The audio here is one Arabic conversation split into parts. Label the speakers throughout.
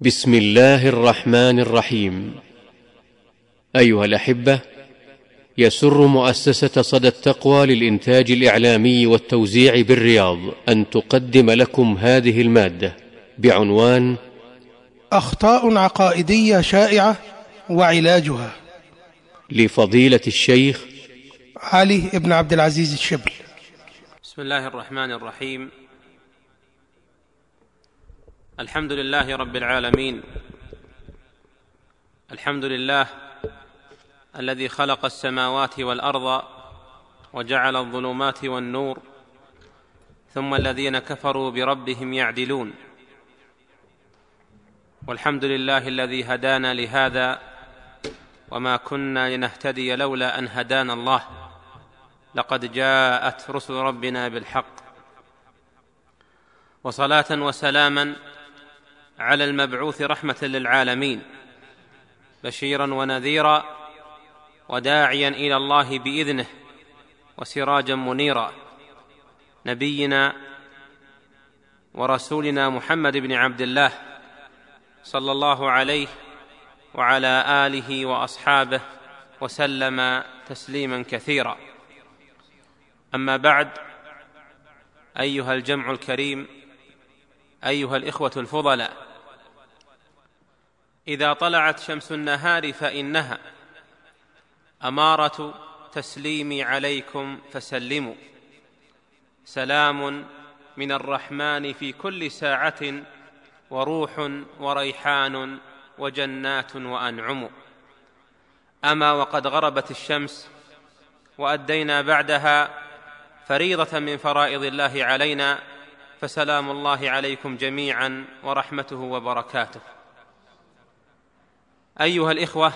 Speaker 1: بسم الله الرحمن الرحيم ايها الاحبه يسر مؤسسه صدى التقوى للانتاج الاعلامي والتوزيع بالرياض ان تقدم لكم هذه الماده بعنوان
Speaker 2: اخطاء عقائديه شائعه وعلاجها
Speaker 1: لفضيله الشيخ
Speaker 2: علي بن عبد العزيز الشبل
Speaker 3: بسم الله الرحمن الرحيم الحمد لله رب العالمين. الحمد لله الذي خلق السماوات والأرض وجعل الظلمات والنور ثم الذين كفروا بربهم يعدلون. والحمد لله الذي هدانا لهذا وما كنا لنهتدي لولا أن هدانا الله. لقد جاءت رسل ربنا بالحق. وصلاة وسلاما على المبعوث رحمة للعالمين بشيرا ونذيرا وداعيا إلى الله بإذنه وسراجا منيرا. نبينا ورسولنا محمد بن عبد الله صلى الله عليه وعلى آله وأصحابه وسلم تسليما كثيرا. أما بعد أيها الجمع الكريم أيها الإخوة الفضلاء إذا طلعت شمس النهار فإنها. أمارة تسليمي عليكم فسلموا. سلام من الرحمن في كل ساعة وروح وريحان وجنات وأنعم. أما وقد غربت الشمس وأدينا بعدها فريضة من فرائض الله علينا فسلام الله عليكم جميعا ورحمته وبركاته. أيها الإخوة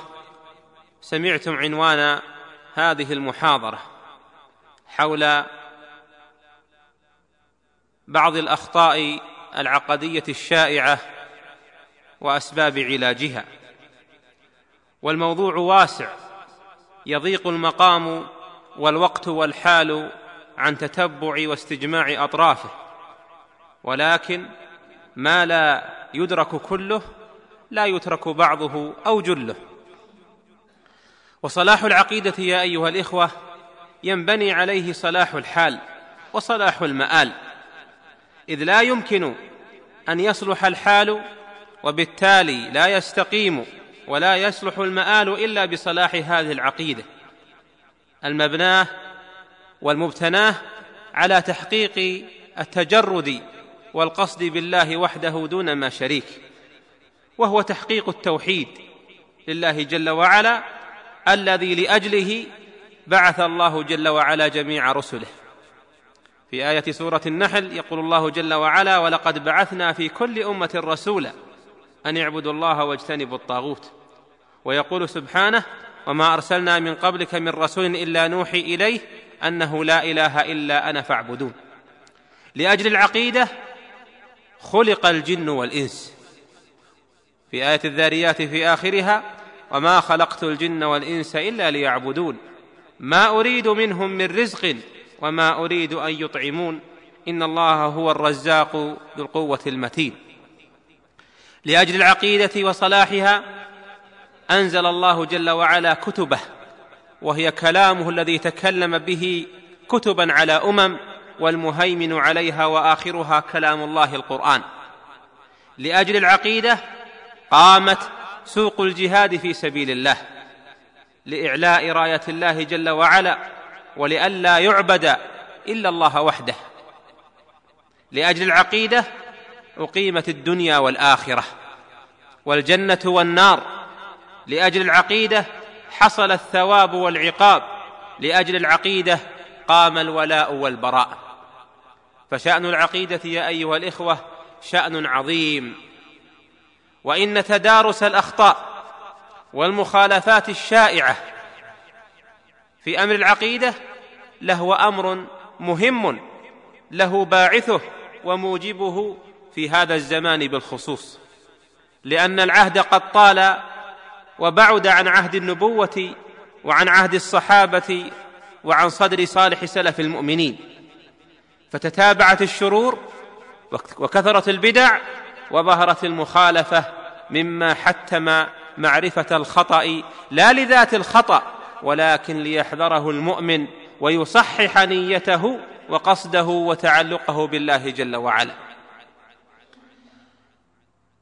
Speaker 3: سمعتم عنوان هذه المحاضرة حول بعض الأخطاء العقدية الشائعة وأسباب علاجها. والموضوع واسع يضيق المقام والوقت والحال عن تتبع واستجماع أطرافه ولكن ما لا يدرك كله لا يترك بعضه أو جله. وصلاح العقيدة يا أيها الإخوة ينبني عليه صلاح الحال وصلاح المآل. إذ لا يمكن أن يصلح الحال وبالتالي لا يستقيم ولا يصلح المآل إلا بصلاح هذه العقيدة. المبناه والمبتناه على تحقيق التجرد والقصد بالله وحده دون ما شريك. وهو تحقيق التوحيد لله جل وعلا الذي لأجله بعث الله جل وعلا جميع رسله. في آية سورة النحل يقول الله جل وعلا ولقد بعثنا في كل أمة رسولا أن اعبدوا الله واجتنبوا الطاغوت ويقول سبحانه وما أرسلنا من قبلك من رسول إلا نوحي إليه أنه لا إله إلا أنا فاعبدون لأجل العقيدة خلق الجن والإنس. في آية الذاريات في آخرها وما خلقت الجن والانس الا ليعبدون. ما اريد منهم من رزق وما اريد ان يطعمون. ان الله هو الرزاق ذو القوه المتين. لاجل العقيده وصلاحها انزل الله جل وعلا كتبه وهي كلامه الذي تكلم به كتبا على امم والمهيمن عليها واخرها كلام الله القران. لاجل العقيده قامت سوق الجهاد في سبيل الله لإعلاء راية الله جل وعلا ولئلا يعبد إلا الله وحده. لأجل العقيدة أقيمت الدنيا والآخرة والجنة والنار. لأجل العقيدة حصل الثواب والعقاب. لأجل العقيدة قام الولاء والبراء. فشأن العقيدة يا أيها الإخوة شأن عظيم. وإن تدارس الأخطاء والمخالفات الشائعة في أمر العقيدة لهو أمر مهم له باعثه وموجبه في هذا الزمان بالخصوص لأن العهد قد طال وبعد عن عهد النبوة وعن عهد الصحابة وعن صدر صالح سلف المؤمنين فتتابعت الشرور وكثرت البدع وظهرت المخالفة مما حتم معرفة الخطأ لا لذات الخطأ ولكن ليحذره المؤمن ويصحح نيته وقصده وتعلقه بالله جل وعلا.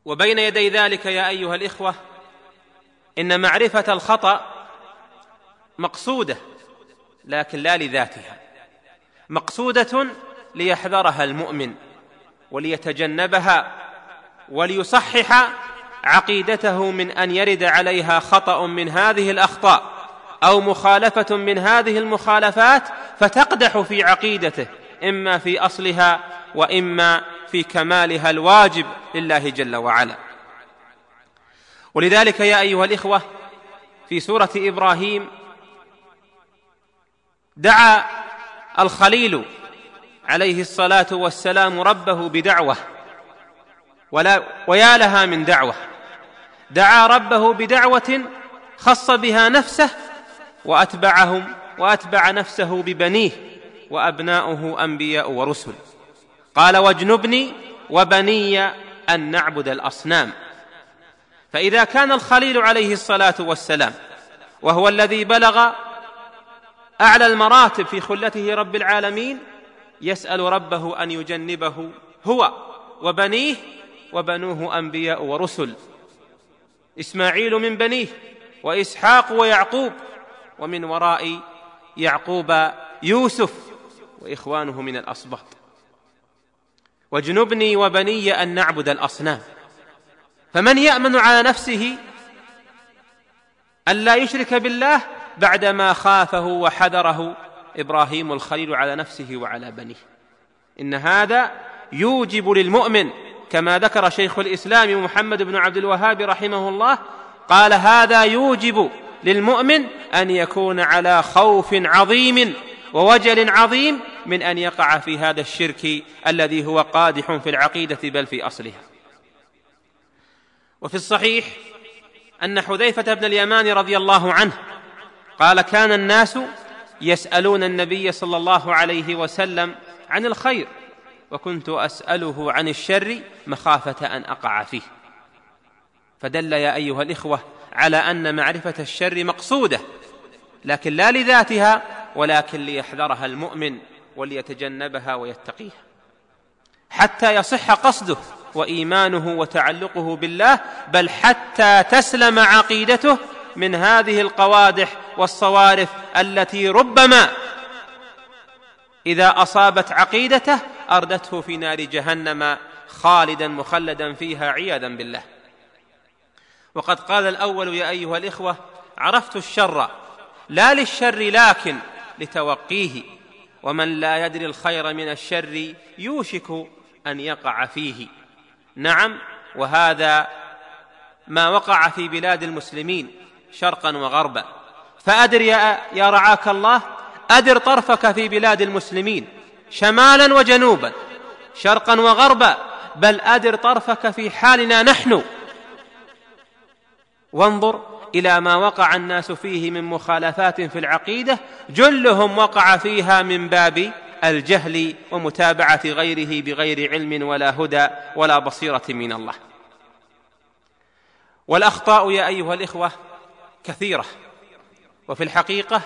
Speaker 3: وبين يدي ذلك يا أيها الإخوة إن معرفة الخطأ مقصودة لكن لا لذاتها. مقصودة ليحذرها المؤمن وليتجنبها وليصحح عقيدته من أن يرد عليها خطأ من هذه الأخطاء أو مخالفة من هذه المخالفات فتقدح في عقيدته إما في أصلها وإما في كمالها الواجب لله جل وعلا. ولذلك يا أيها الإخوة في سورة إبراهيم دعا الخليل عليه الصلاة والسلام ربه بدعوة. ولا ويا لها من دعوة. دعا ربه بدعوة خص بها نفسه وأتبعهم وأتبع نفسه ببنيه وأبناؤه أنبياء ورسل. قال واجنبني وبني أن نعبد الأصنام. فإذا كان الخليل عليه الصلاة والسلام وهو الذي بلغ أعلى المراتب في خلته رب العالمين يسأل ربه أن يجنبه هو وبنيه وبنوه أنبياء ورسل. إسماعيل من بنيه وإسحاق ويعقوب ومن وراء يعقوب يوسف وإخوانه من الاسباط واجنبني وبني أن نعبد الأصنام. فمن يأمن على نفسه الا يشرك بالله بعدما خافه وحذره إبراهيم الخليل على نفسه وعلى بنيه. إن هذا يوجب للمؤمن كما ذكر شيخ الإسلام محمد بن عبد الوهاب رحمه الله قال هذا يوجب للمؤمن أن يكون على خوف عظيم ووجل عظيم من أن يقع في هذا الشرك الذي هو قادح في العقيدة بل في أصلها. وفي الصحيح أن حذيفة بن اليمان رضي الله عنه قال كان الناس يسألون النبي صلى الله عليه وسلم عن الخير وكنت أسأله عن الشر مخافة أن أقع فيه. فدل يا أيها الإخوة على أن معرفة الشر مقصودة لكن لا لذاتها ولكن ليحذرها المؤمن وليتجنبها ويتقيها. حتى يصح قصده وإيمانه وتعلقه بالله بل حتى تسلم عقيدته من هذه القوادح والصوارف التي ربما إذا أصابت عقيدته أردته في نار جهنم خالدا مخلدا فيها عياذا بالله. وقد قال الأول يا أيها الإخوة عرفت الشر لا للشر لكن لتوقيه. ومن لا يدري الخير من الشر يوشك أن يقع فيه. نعم وهذا ما وقع في بلاد المسلمين شرقا وغربا. فأدر يا, يا رعاك الله أدر طرفك في بلاد المسلمين. شمالا وجنوبا شرقا وغربا بل أدر طرفك في حالنا نحن. وانظر إلى ما وقع الناس فيه من مخالفات في العقيدة جلهم وقع فيها من باب الجهل ومتابعة غيره بغير علم ولا هدى ولا بصيرة من الله. والأخطاء يا أيها الإخوة كثيرة وفي الحقيقة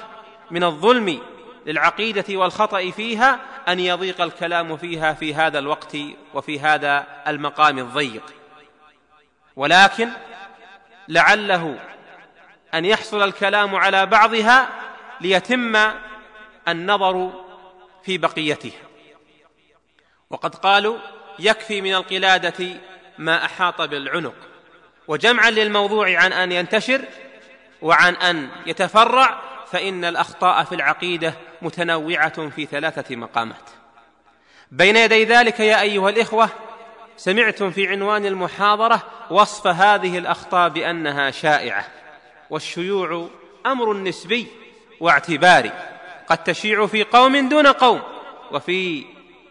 Speaker 3: من الظلم للعقيدة والخطأ فيها أن يضيق الكلام فيها في هذا الوقت وفي هذا المقام الضيق. ولكن لعله أن يحصل الكلام على بعضها ليتم النظر في بقيتها وقد قالوا يكفي من القلادة ما أحاط بالعنق. وجمعا للموضوع عن أن ينتشر وعن أن يتفرع فإن الأخطاء في العقيدة متنوعة في ثلاثة مقامات. بين يدي ذلك يا أيها الإخوة سمعتم في عنوان المحاضرة وصف هذه الأخطاء بأنها شائعة والشيوع أمر نسبي واعتباري قد تشيع في قوم دون قوم وفي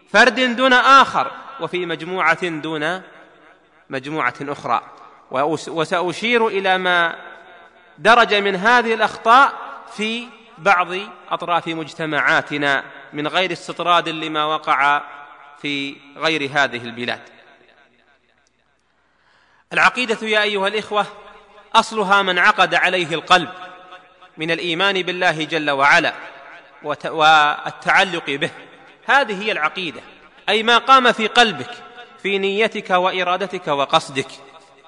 Speaker 3: فرد دون آخر وفي مجموعة دون مجموعة أخرى. وسأشير إلى ما درج من هذه الأخطاء في بعض أطراف مجتمعاتنا من غير استطراد لما وقع في غير هذه البلاد. العقيدة يا أيها الإخوة أصلها من عقد عليه القلب من الإيمان بالله جل وعلا والتعلق به. هذه هي العقيدة أي ما قام في قلبك في نيتك وإرادتك وقصدك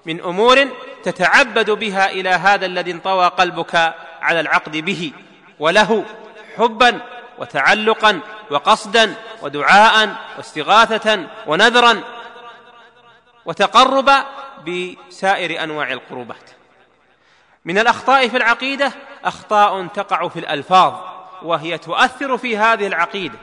Speaker 3: من أمور تتعبد بها إلى هذا الذي انطوى قلبك على العقد به. وله حبا وتعلقا وقصدا ودعاء واستغاثة ونذرا وتقربا بسائر أنواع القربات. من الأخطاء في العقيدة أخطاء تقع في الألفاظ وهي تؤثر في هذه العقيدة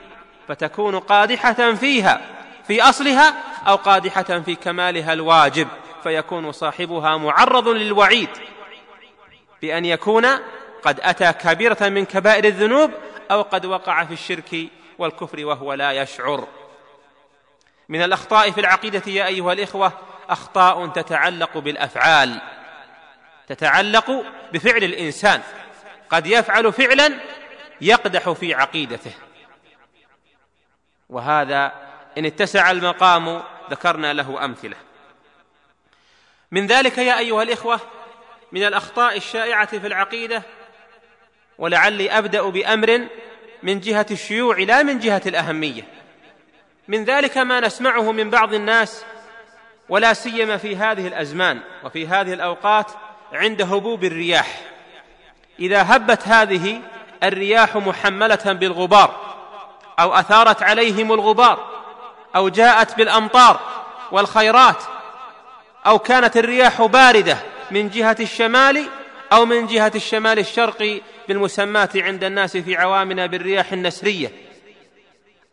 Speaker 3: فتكون قادحة فيها في أصلها أو قادحة في كمالها الواجب فيكون صاحبها معرض للوعيد بأن يكون قد أتى كبيرة من كبائر الذنوب أو قد وقع في الشرك والكفر وهو لا يشعر. من الأخطاء في العقيدة يا أيها الإخوة أخطاء تتعلق بالأفعال تتعلق بفعل الإنسان. قد يفعل فعلا يقدح في عقيدته. وهذا إن اتسع المقام ذكرنا له أمثلة. من ذلك يا أيها الإخوة من الأخطاء الشائعة في العقيدة ولعلي أبدأ بأمر من جهة الشيوع لا من جهة الأهمية. من ذلك ما نسمعه من بعض الناس ولا سيما في هذه الأزمان وفي هذه الأوقات عند هبوب الرياح. إذا هبت هذه الرياح محملة بالغبار أو أثارت عليهم الغبار أو جاءت بالأمطار والخيرات أو كانت الرياح باردة من جهة الشمال أو من جهة الشمال الشرقي بالمسمات عند الناس في عوامنا بالرياح النسرية.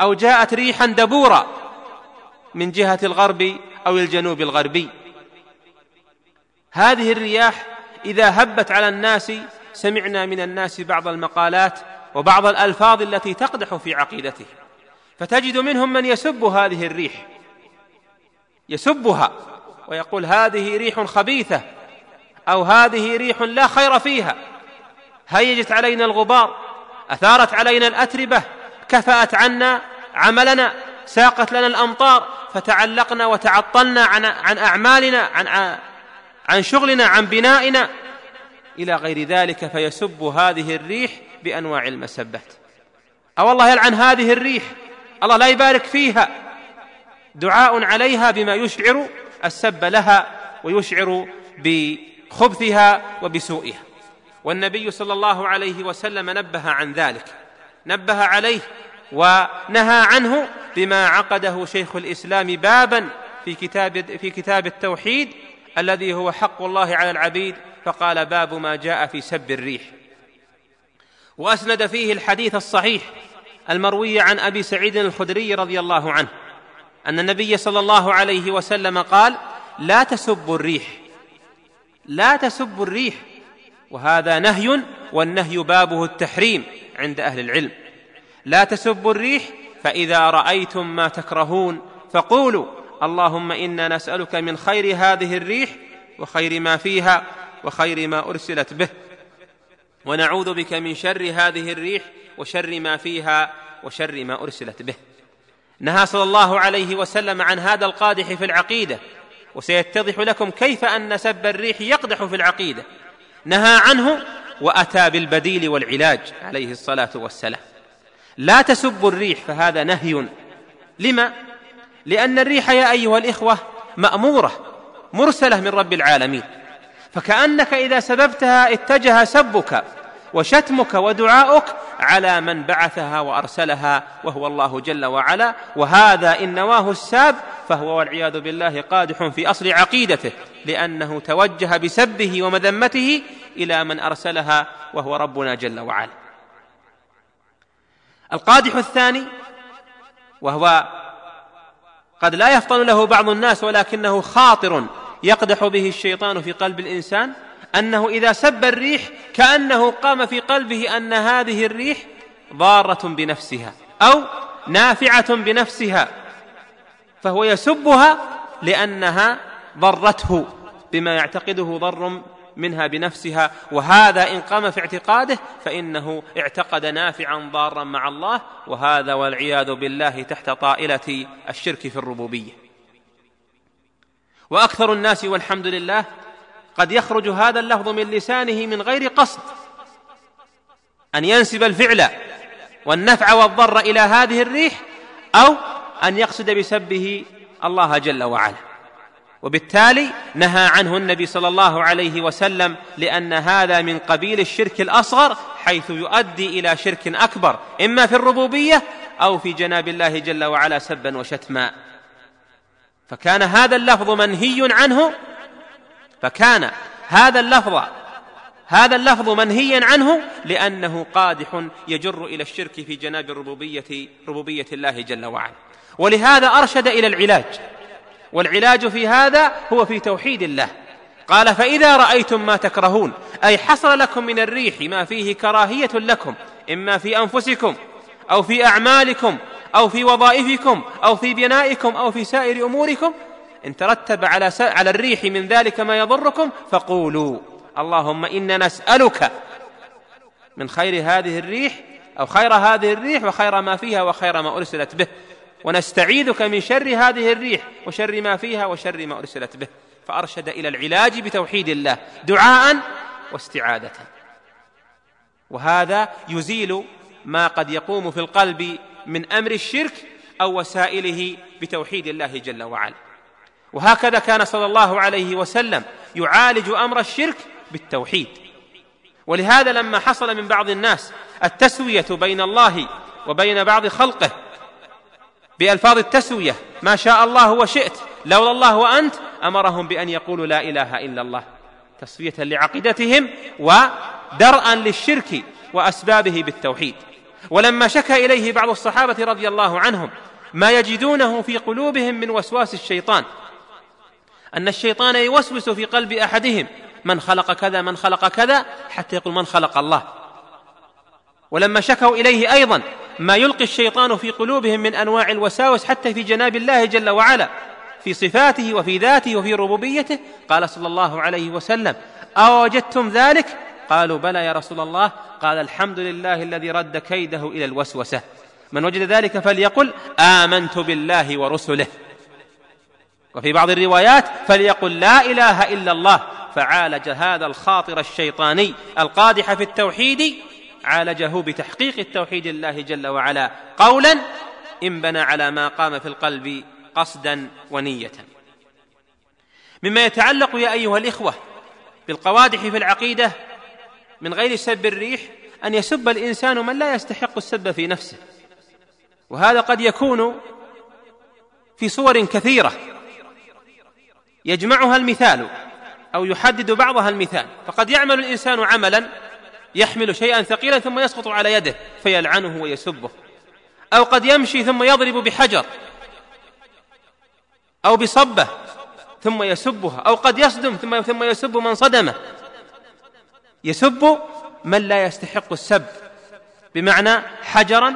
Speaker 3: أو جاءت ريحا دبورا من جهة الغرب أو الجنوب الغربي. هذه الرياح إذا هبت على الناس سمعنا من الناس بعض المقالات وبعض الألفاظ التي تقدح في عقيدته. فتجد منهم من يسب هذه الريح. يسبها ويقول هذه ريح خبيثة أو هذه ريح لا خير فيها. هيجت علينا الغبار أثارت علينا الأتربة كفأت عنا عملنا ساقت لنا الأمطار فتعلقنا وتعطلنا عن عن أعمالنا عن عن شغلنا عن بنائنا. إلى غير ذلك فيسب هذه الريح بأنواع المسبات. أو الله يلعن هذه الريح الله لا يبارك فيها. دعاء عليها بما يشعر السب لها ويشعر بخبثها وبسوئها. والنبي صلى الله عليه وسلم نبه عن ذلك نبه عليه ونهى عنه بما عقده شيخ الإسلام بابا في كتاب في كتاب التوحيد الذي هو حق الله على العبيد فقال باب ما جاء في سب الريح. وأسند فيه الحديث الصحيح المروي عن أبي سعيد الخدري رضي الله عنه أن النبي صلى الله عليه وسلم قال لا تسبوا الريح لا تسبوا الريح وهذا نهي والنهي بابه التحريم عند أهل العلم. لا تسبوا الريح فإذا رأيتم ما تكرهون فقولوا اللهم إنا نسألك من خير هذه الريح وخير ما فيها وخير ما أرسلت به. ونعوذ بك من شر هذه الريح وشر ما فيها وشر ما أرسلت به. نهى صلى الله عليه وسلم عن هذا القادح في العقيدة. وسيتضح لكم كيف أن سب الريح يقدح في العقيدة. نهى عنه وأتى بالبديل والعلاج عليه الصلاة والسلام. لا تسبوا الريح فهذا نهي. لما؟ لأن الريح يا أيها الإخوة مأمورة مرسلة من رب العالمين. فكأنك إذا سببتها اتجه سبك. وشتمك ودعاؤك على من بعثها وأرسلها وهو الله جل وعلا. وهذا إن نواه الساب فهو والعياذ بالله قادح في أصل عقيدته لأنه توجه بسبه ومذمته إلى من أرسلها وهو ربنا جل وعلا. القادح الثاني وهو قد لا يفطن له بعض الناس ولكنه خاطر يقدح به الشيطان في قلب الإنسان أنه إذا سب الريح كأنه قام في قلبه أن هذه الريح ضارة بنفسها أو نافعة بنفسها فهو يسبها لأنها ضرته بما يعتقده ضر منها بنفسها وهذا إن قام في اعتقاده فإنه اعتقد نافعا ضارا مع الله وهذا والعياذ بالله تحت طائلة الشرك في الربوبية. وأكثر الناس والحمد لله قد يخرج هذا اللفظ من لسانه من غير قصد أن ينسب الفعل والنفع والضر إلى هذه الريح أو أن يقصد بسبه الله جل وعلا. وبالتالي نهى عنه النبي صلى الله عليه وسلم لأن هذا من قبيل الشرك الأصغر حيث يؤدي إلى شرك أكبر إما في الربوبية أو في جناب الله جل وعلا سبا وشتما. فكان هذا اللفظ منهي عنه فكان هذا اللفظ هذا اللفظ منهيا عنه لأنه قادح يجر إلى الشرك في جناب الربوبية ربوبية الله جل وعلا. ولهذا أرشد إلى العلاج. والعلاج في هذا هو في توحيد الله. قال فإذا رأيتم ما تكرهون أي حصل لكم من الريح ما فيه كراهية لكم إما في أنفسكم أو في أعمالكم أو في وظائفكم أو في بنائكم أو في سائر أموركم إن ترتب على على الريح من ذلك ما يضركم فقولوا اللهم إنا نسألك من خير هذه الريح أو خير هذه الريح وخير ما فيها وخير ما أرسلت به. ونستعيذك من شر هذه الريح وشر ما فيها وشر ما أرسلت به. فأرشد إلى العلاج بتوحيد الله دعاء واستعاذة. وهذا يزيل ما قد يقوم في القلب من أمر الشرك أو وسائله بتوحيد الله جل وعلا. وهكذا كان صلى الله عليه وسلم يعالج أمر الشرك بالتوحيد. ولهذا لما حصل من بعض الناس التسوية بين الله وبين بعض خلقه بألفاظ التسوية ما شاء الله وشئت لولا الله وأنت أمرهم بأن يقولوا لا إله إلا الله. تسوية لعقيدتهم ودرءا للشرك وأسبابه بالتوحيد. ولما شكى إليه بعض الصحابة رضي الله عنهم ما يجدونه في قلوبهم من وسواس الشيطان أن الشيطان يوسوس في قلب أحدهم من خلق كذا من خلق كذا؟ حتى يقول من خلق الله. ولما شكوا إليه أيضا ما يلقي الشيطان في قلوبهم من أنواع الوساوس حتى في جناب الله جل وعلا في صفاته وفي ذاته وفي ربوبيته. قال صلى الله عليه وسلم أوجدتم ذلك؟ قالوا بلى يا رسول الله. قال الحمد لله الذي رد كيده إلى الوسوسة. من وجد ذلك فليقل آمنت بالله ورسله. وفي بعض الروايات فليقل لا إله إلا الله فعالج هذا الخاطر الشيطاني القادح في التوحيد عالجه بتحقيق التوحيد الله جل وعلا قولا إن بنى على ما قام في القلب قصدا ونية. مما يتعلق يا أيها الإخوة بالقوادح في العقيدة من غير سب الريح أن يسب الإنسان من لا يستحق السب في نفسه. وهذا قد يكون في صور كثيرة يجمعها المثال أو يحدد بعضها المثال. فقد يعمل الإنسان عملا يحمل شيئا ثقيلا ثم يسقط على يده فيلعنه ويسبه. أو قد يمشي ثم يضرب بحجر أو بصبة ثم يسبها. أو قد يصدم ثم ثم يسب من صدمه. يسب من لا يستحق السب. بمعنى حجرا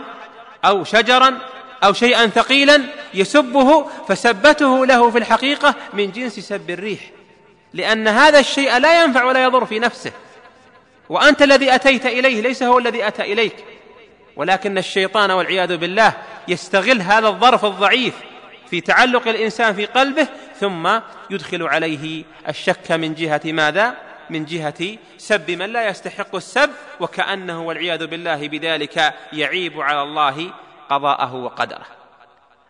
Speaker 3: أو شجرا أو شيئا ثقيلا يسبه فسبته له في الحقيقة من جنس سب الريح. لأن هذا الشيء لا ينفع ولا يضر في نفسه. وأنت الذي أتيت إليه ليس هو الذي أتى إليك. ولكن الشيطان والعياذ بالله يستغل هذا الظرف الضعيف في تعلق الإنسان في قلبه ثم يدخل عليه الشك من جهة ماذا؟ من جهة سب من لا يستحق السب وكأنه والعياذ بالله بذلك يعيب على الله قضاءه وقدره.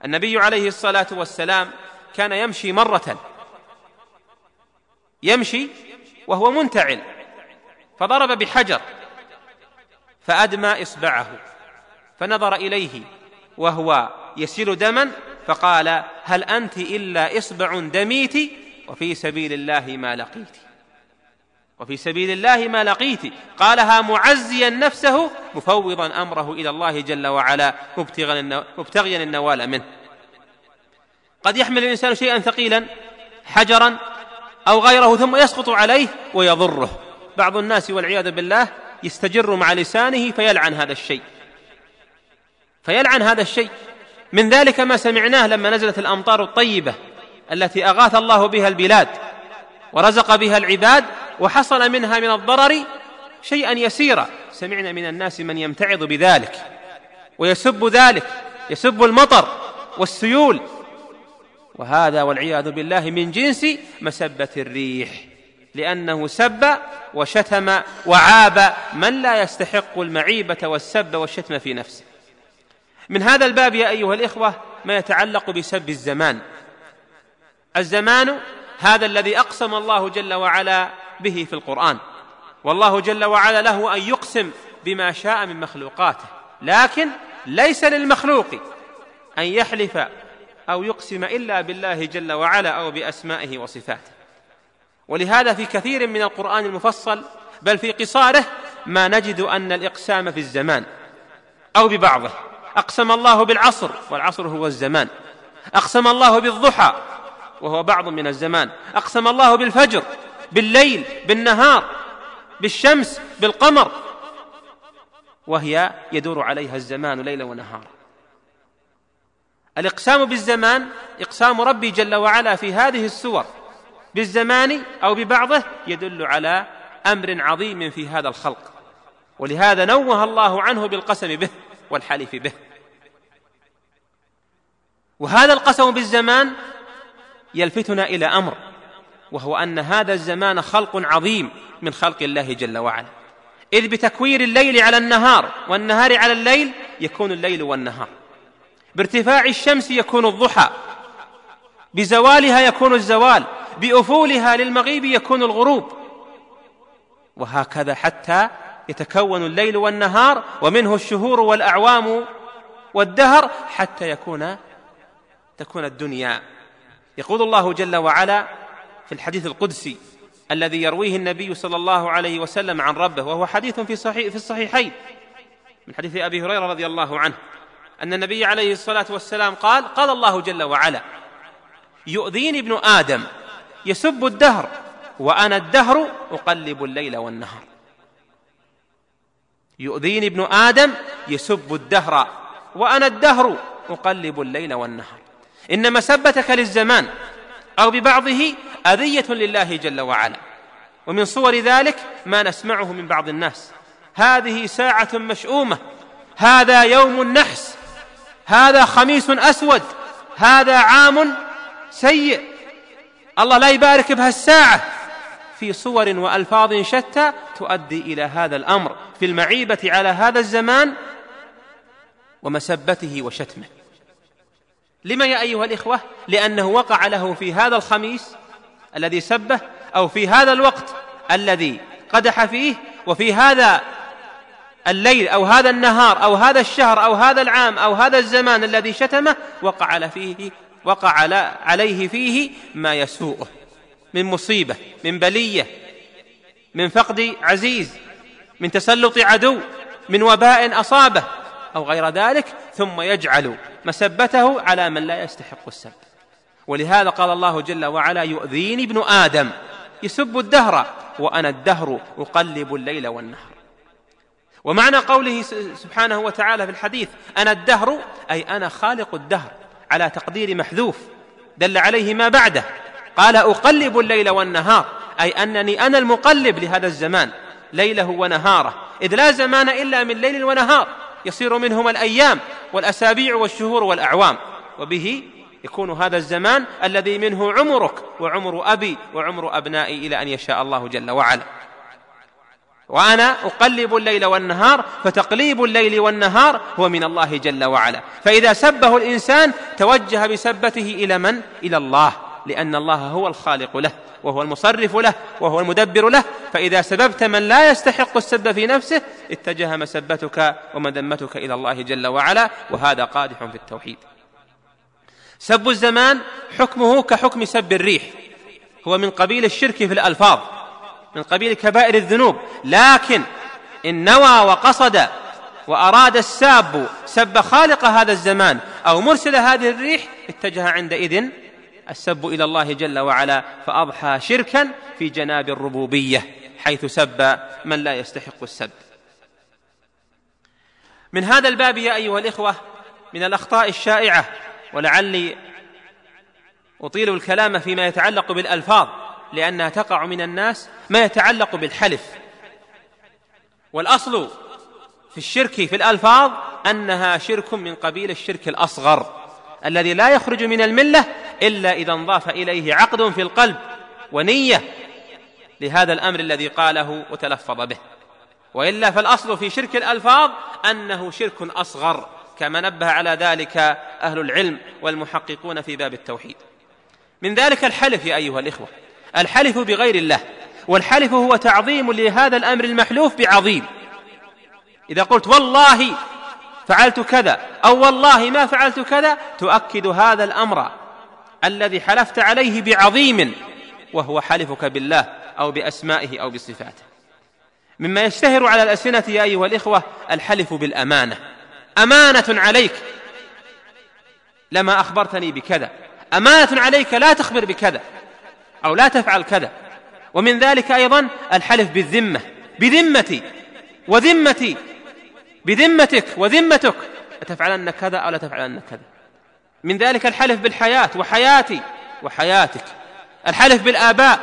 Speaker 3: النبي عليه الصلاة والسلام كان يمشي مرة. يمشي وهو منتعل فضرب بحجر فأدمى إصبعه فنظر إليه وهو يسيل دما فقال هل أنت إلا إصبع دميت وفي سبيل الله ما لقيت وفي سبيل الله ما لقيت. قالها معزيا نفسه مفوضا أمره إلى الله جل وعلا مبتغيا النوال منه. قد يحمل الإنسان شيئا ثقيلا حجرا أو غيره ثم يسقط عليه ويضره. بعض الناس والعياذ بالله يستجر مع لسانه فيلعن هذا الشيء. فيلعن هذا الشيء. من ذلك ما سمعناه لما نزلت الأمطار الطيبة التي أغاث الله بها البلاد. ورزق بها العباد وحصل منها من الضرر شيئا يسيرا. سمعنا من الناس من يمتعض بذلك ويسب ذلك يسب المطر والسيول. وهذا والعياذ بالله من جنس مسبة الريح لأنه سب وشتم وعاب من لا يستحق المعيبة والسب والشتم في نفسه. من هذا الباب يا أيها الإخوة ما يتعلق بسب الزمان. الزمان هذا الذي أقسم الله جل وعلا به في القرآن. والله جل وعلا له أن يقسم بما شاء من مخلوقاته. لكن ليس للمخلوق أن يحلف أو يقسم إلا بالله جل وعلا أو بأسمائه وصفاته. ولهذا في كثير من القرآن المفصل بل في قصاره ما نجد أن الإقسام في الزمان أو ببعضه. أقسم الله بالعصر والعصر هو الزمان. أقسم الله بالضحى وهو بعض من الزمان. أقسم الله بالفجر بالليل بالنهار بالشمس بالقمر. وهي يدور عليها الزمان ليلا ونهارا. الإقسام بالزمان إقسام ربي جل وعلا في هذه السور بالزمان أو ببعضه يدل على أمر عظيم في هذا الخلق. ولهذا نوه الله عنه بالقسم به والحلف به. وهذا القسم بالزمان يلفتنا إلى أمر وهو أن هذا الزمان خلق عظيم من خلق الله جل وعلا. إذ بتكوير الليل على النهار والنهار على الليل يكون الليل والنهار. بارتفاع الشمس يكون الضحى. بزوالها يكون الزوال. بأفولها للمغيب يكون الغروب. وهكذا حتى يتكون الليل والنهار ومنه الشهور والأعوام والدهر حتى يكون تكون الدنيا يقول الله جل وعلا في الحديث القدسي الذي يرويه النبي صلى الله عليه وسلم عن ربه وهو حديث في صحيح في الصحيحين من حديث أبي هريرة رضي الله عنه أن النبي عليه الصلاة والسلام قال قال الله جل وعلا يؤذيني ابن آدم يسب الدهر وأنا الدهر أقلب الليل والنهار. يؤذيني ابن آدم يسب الدهر وأنا الدهر أقلب الليل والنهار. إن مسبتك للزمان أو ببعضه أذية لله جل وعلا. ومن صور ذلك ما نسمعه من بعض الناس. هذه ساعة مشؤومة. هذا يوم النحس. هذا خميس أسود. هذا عام سيء. الله لا يبارك بهالساعة. في صور وألفاظ شتى تؤدي إلى هذا الأمر. في المعيبة على هذا الزمان ومسبته وشتمه. لما يا أيها الإخوة؟ لأنه وقع له في هذا الخميس الذي سبه أو في هذا الوقت الذي قدح فيه وفي هذا الليل أو هذا النهار أو هذا الشهر أو هذا العام أو هذا الزمان الذي شتمه وقع فيه وقع عليه فيه ما يسوءه من مصيبة من بلية من فقد عزيز من تسلط عدو من وباء أصابه. أو غير ذلك ثم يجعل مسبته على من لا يستحق السب. ولهذا قال الله جل وعلا يؤذيني ابن آدم يسب الدهر وأنا الدهر أقلب الليل والنهار. ومعنى قوله سبحانه وتعالى في الحديث أنا الدهر أي أنا خالق الدهر على تقدير محذوف دل عليه ما بعده. قال أقلب الليل والنهار أي أنني أنا المقلب لهذا الزمان ليله ونهاره. إذ لا زمان إلا من ليل ونهار. يصير منهما الأيام والأسابيع والشهور والأعوام. وبه يكون هذا الزمان الذي منه عمرك وعمر أبي وعمر أبنائي إلى أن يشاء الله جل وعلا. وأنا أقلب الليل والنهار فتقليب الليل والنهار هو من الله جل وعلا. فإذا سبه الإنسان توجه بسبته إلى من؟ إلى الله. لأن الله هو الخالق له وهو المصرف له وهو المدبر له. فإذا سببت من لا يستحق السب في نفسه اتجه مسبتك ومذمتك إلى الله جل وعلا وهذا قادح في التوحيد. سب الزمان حكمه كحكم سب الريح. هو من قبيل الشرك في الألفاظ من قبيل كبائر الذنوب. لكن إن نوى وقصد وأراد الساب سب خالق هذا الزمان أو مرسل هذه الريح اتجه عندئذ السب إلى الله جل وعلا فأضحى شركا في جناب الربوبية حيث سب من لا يستحق السب. من هذا الباب يا أيها الإخوة من الأخطاء الشائعة ولعلي أطيل الكلام فيما يتعلق بالألفاظ لأنها تقع من الناس ما يتعلق بالحلف. والأصل في الشرك في الألفاظ أنها شرك من قبيل الشرك الأصغر الذي لا يخرج من الملة إلا إذا انضاف إليه عقد في القلب ونية لهذا الأمر الذي قاله وتلفظ به. وإلا فالأصل في شرك الألفاظ أنه شرك أصغر كما نبه على ذلك أهل العلم والمحققون في باب التوحيد. من ذلك الحلف يا أيها الإخوة. الحلف بغير الله والحلف هو تعظيم لهذا الأمر المحلوف بعظيم. إذا قلت والله فعلت كذا أو والله ما فعلت كذا تؤكد هذا الأمر الذي حلفت عليه بعظيم وهو حلفك بالله أو بأسمائه أو بصفاته. مما يشتهر على الألسنة يا أيها الإخوة الحلف بالأمانة. أمانة عليك. لما أخبرتني بكذا. أمانة عليك لا تخبر بكذا. أو لا تفعل كذا. ومن ذلك أيضا الحلف بالذمة. بذمتي. وذمتي. بذمتك. وذمتك. لتفعلن كذا أو لا تفعلن كذا؟ من ذلك الحلف بالحياة وحياتي وحياتك. الحلف بالآباء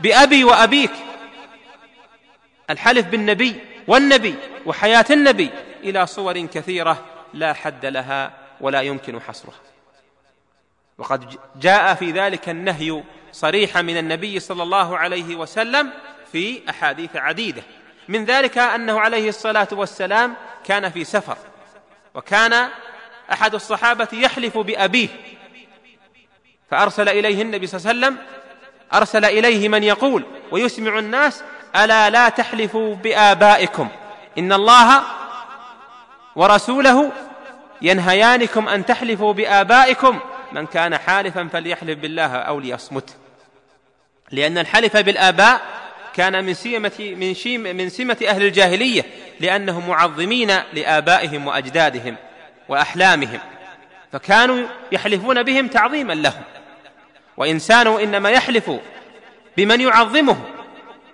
Speaker 3: بأبي وأبيك. الحلف بالنبي والنبي وحياة النبي إلى صور كثيرة لا حد لها ولا يمكن حصرها. وقد جاء في ذلك النهي صريحا من النبي صلى الله عليه وسلم في أحاديث عديدة. من ذلك أنه عليه الصلاة والسلام كان في سفر وكان أحد الصحابة يحلف بأبيه فأرسل إليه النبي صلى الله عليه وسلم أرسل إليه من يقول ويسمع الناس ألا لا تحلفوا بآبائكم؟ إن الله ورسوله ينهيانكم أن تحلفوا بآبائكم. من كان حالفا فليحلف بالله أو ليصمت. لأن الحلف بالآباء كان من سمة من من سمة أهل الجاهلية لأنهم معظمين لآبائهم وأجدادهم. وأحلامهم فكانوا يحلفون بهم تعظيما لهم. وإنسان إنما يحلف بمن يعظمه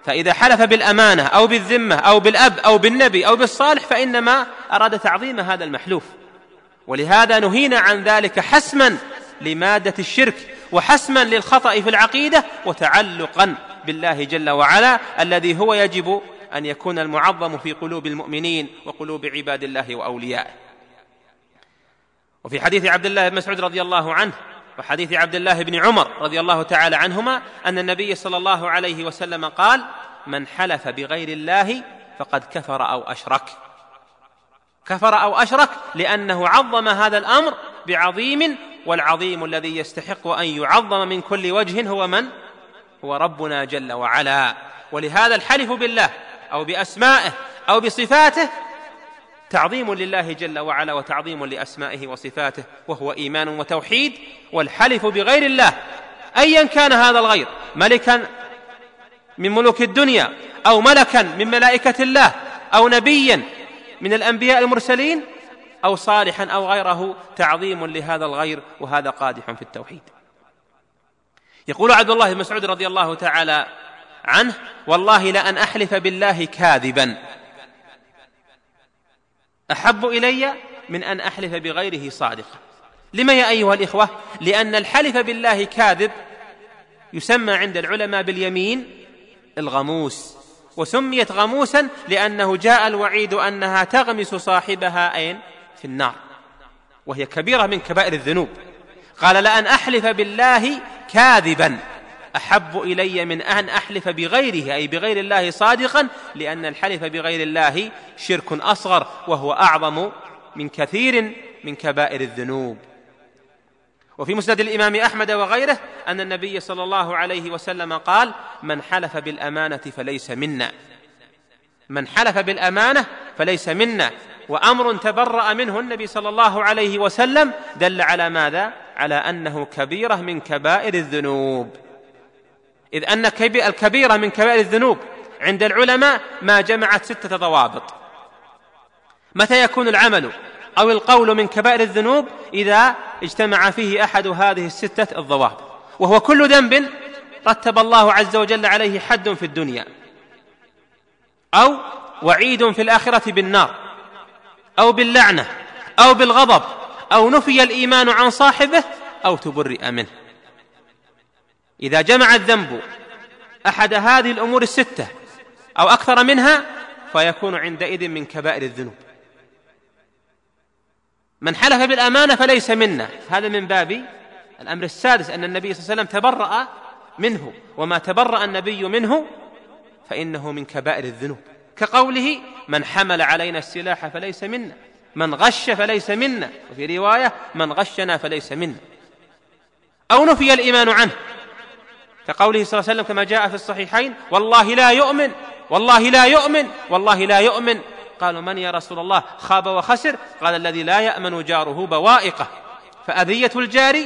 Speaker 3: فإذا حلف بالأمانة أو بالذمة أو بالأب أو بالنبي أو بالصالح فإنما أراد تعظيم هذا المحلوف. ولهذا نهينا عن ذلك حسما لمادة الشرك وحسما للخطأ في العقيدة وتعلقا بالله جل وعلا الذي هو يجب أن يكون المعظم في قلوب المؤمنين وقلوب عباد الله وأوليائه. وفي حديث عبد الله بن مسعود رضي الله عنه وحديث عبد الله بن عمر رضي الله تعالى عنهما أن النبي صلى الله عليه وسلم قال من حلف بغير الله فقد كفر أو أشرك كفر أو أشرك لأنه عظم هذا الأمر بعظيم والعظيم الذي يستحق أن يعظم من كل وجه هو من؟ هو ربنا جل وعلا. ولهذا الحلف بالله أو بأسمائه أو بصفاته تعظيم لله جل وعلا وتعظيم لأسمائه وصفاته وهو إيمان وتوحيد والحلف بغير الله. ايا كان هذا الغير ملكا من ملوك الدنيا أو ملكا من ملائكة الله أو نبيا من الأنبياء المرسلين أو صالحا أو غيره تعظيم لهذا الغير وهذا قادح في التوحيد. يقول عبد الله بن مسعود رضي الله تعالى عنه والله لأن أحلف بالله كاذبا أحب إلي من أن أحلف بغيره صادقا. لما يا أيها الإخوة؟ لأن الحلف بالله كاذب يسمى عند العلماء باليمين الغموس وسميت غموسا لأنه جاء الوعيد أنها تغمس صاحبها أين؟ في النار وهي كبيرة من كبائر الذنوب. قال لأن أحلف بالله كاذبا. أحب إلي من أن أحلف بغيره أي بغير الله صادقا لأن الحلف بغير الله شرك أصغر وهو أعظم من كثير من كبائر الذنوب. وفي مسند الإمام أحمد وغيره أن النبي صلى الله عليه وسلم قال من حلف بالأمانة فليس منا. من حلف بالأمانة فليس منا وأمر تبرأ منه النبي صلى الله عليه وسلم دل على ماذا؟ على أنه كبيرة من كبائر الذنوب. إذ أن الكبيره من كبائر الذنوب عند العلماء ما جمعت ستة ضوابط. متى يكون العمل أو القول من كبائر الذنوب؟ إذا اجتمع فيه أحد هذه الستة الضوابط. وهو كل ذنب رتب الله عز وجل عليه حد في الدنيا. أو وعيد في الآخرة بالنار. أو باللعنة. أو بالغضب. أو نفي الإيمان عن صاحبه أو تبرئ منه. إذا جمع الذنب أحد هذه الأمور الستة أو أكثر منها فيكون عندئذ من كبائر الذنوب. من حلف بالأمانة فليس منا. هذا من باب الأمر السادس أن النبي صلى الله عليه وسلم تبرأ منه وما تبرأ النبي منه فإنه من كبائر الذنوب. كقوله من حمل علينا السلاح فليس منا من غش فليس منا وفي رواية من غشنا فليس منا. أو نفي الإيمان عنه. كقوله صلى الله عليه وسلم كما جاء في الصحيحين والله لا يؤمن والله لا يؤمن والله لا يؤمن. قالوا من يا رسول الله؟ خاب وخسر. قال الذي لا يأمن جاره بوائقه. فأذية الجار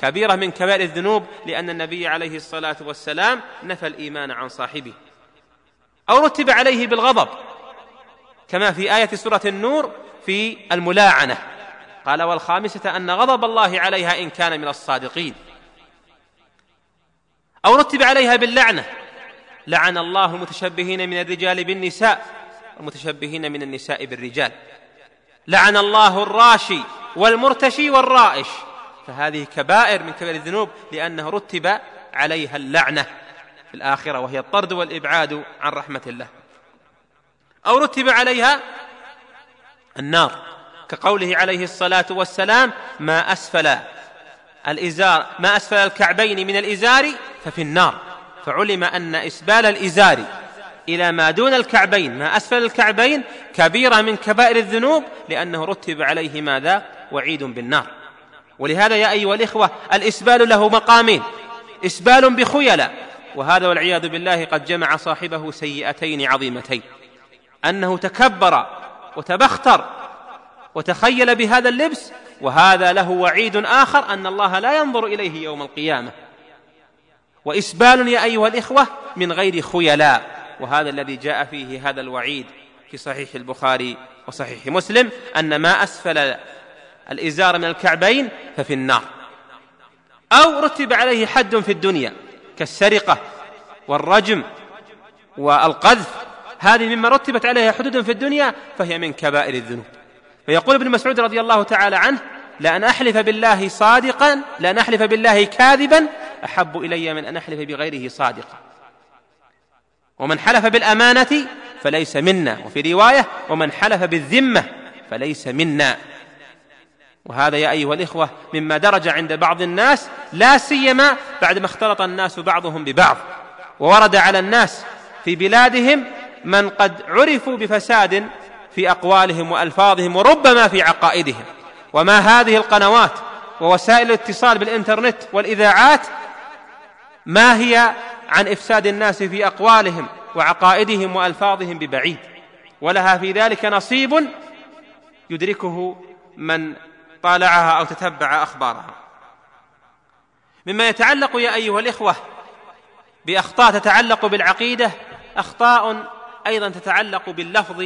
Speaker 3: كبيرة من كبائر الذنوب لأن النبي عليه الصلاة والسلام نفى الإيمان عن صاحبه. أو رتب عليه بالغضب كما في آية سورة النور في الملاعنة. قال والخامسة أن غضب الله عليها إن كان من الصادقين. أو رتب عليها باللعنة. لعن الله المتشبهين من الرجال بالنساء والمتشبهين من النساء بالرجال. لعن الله الراشي والمرتشي والرائش. فهذه كبائر من كبائر الذنوب لأنه رتب عليها اللعنة في الآخرة وهي الطرد والإبعاد عن رحمة الله. أو رتب عليها النار كقوله عليه الصلاة والسلام ما أسفل الإزار ما أسفل الكعبين من الإزار ففي النار. فعلم أن إسبال الإزار إلى ما دون الكعبين ما أسفل الكعبين كبيرة من كبائر الذنوب لأنه رتب عليه ماذا؟ وعيد بالنار. ولهذا يا أيها الإخوة الإسبال له مقامين. إسبال بخيلة وهذا والعياذ بالله قد جمع صاحبه سيئتين عظيمتين. أنه تكبر وتبختر وتخيل بهذا اللبس وهذا له وعيد آخر أن الله لا ينظر إليه يوم القيامة. وإسبال يا أيها الإخوة من غير خيلاء. وهذا الذي جاء فيه هذا الوعيد في صحيح البخاري وصحيح مسلم أن ما أسفل الإزار من الكعبين ففي النار. أو رتب عليه حد في الدنيا كالسرقة والرجم والقذف. هذه مما رتبت عليها حدود في الدنيا فهي من كبائر الذنوب. فيقول ابن مسعود رضي الله تعالى عنه لأن أحلف بالله صادقا لأن أحلف بالله كاذبا أحب إلي من أن أحلف بغيره صادقا. ومن حلف بالأمانة فليس منا. وفي رواية ومن حلف بالذمة فليس منا. وهذا يا أيها الإخوة مما درج عند بعض الناس لا سيما بعدما اختلط الناس بعضهم ببعض. وورد على الناس في بلادهم من قد عرفوا بفساد في أقوالهم وألفاظهم وربما في عقائدهم. وما هذه القنوات ووسائل الاتصال بالإنترنت والإذاعات ما هي عن إفساد الناس في أقوالهم وعقائدهم وألفاظهم ببعيد. ولها في ذلك نصيب يدركه من طالعها أو تتبع أخبارها. مما يتعلق يا أيها الإخوة بأخطاء تتعلق بالعقيدة أخطاء أيضا تتعلق باللفظ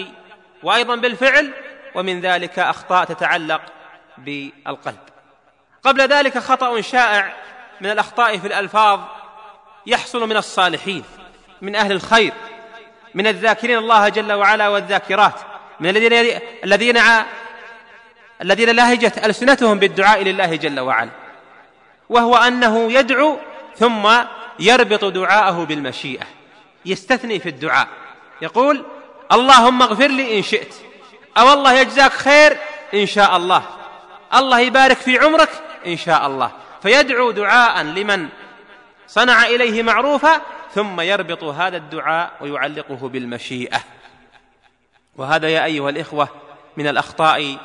Speaker 3: وأيضا بالفعل ومن ذلك أخطاء تتعلق بالقلب. قبل ذلك خطأ شائع من الأخطاء في الألفاظ يحصل من الصالحين من أهل الخير من الذاكرين الله جل وعلا والذاكرات من الذين الذين الذين لهجت ألسنتهم بالدعاء لله جل وعلا. وهو أنه يدعو ثم يربط دعاءه بالمشيئة يستثني في الدعاء. يقول اللهم اغفر لي إن شئت أو الله يجزاك خير إن شاء الله. الله يبارك في عمرك إن شاء الله. فيدعو دعاء لمن صنع إليه معروفا ثم يربط هذا الدعاء ويعلقه بالمشيئة. وهذا يا أيها الإخوة من الأخطاء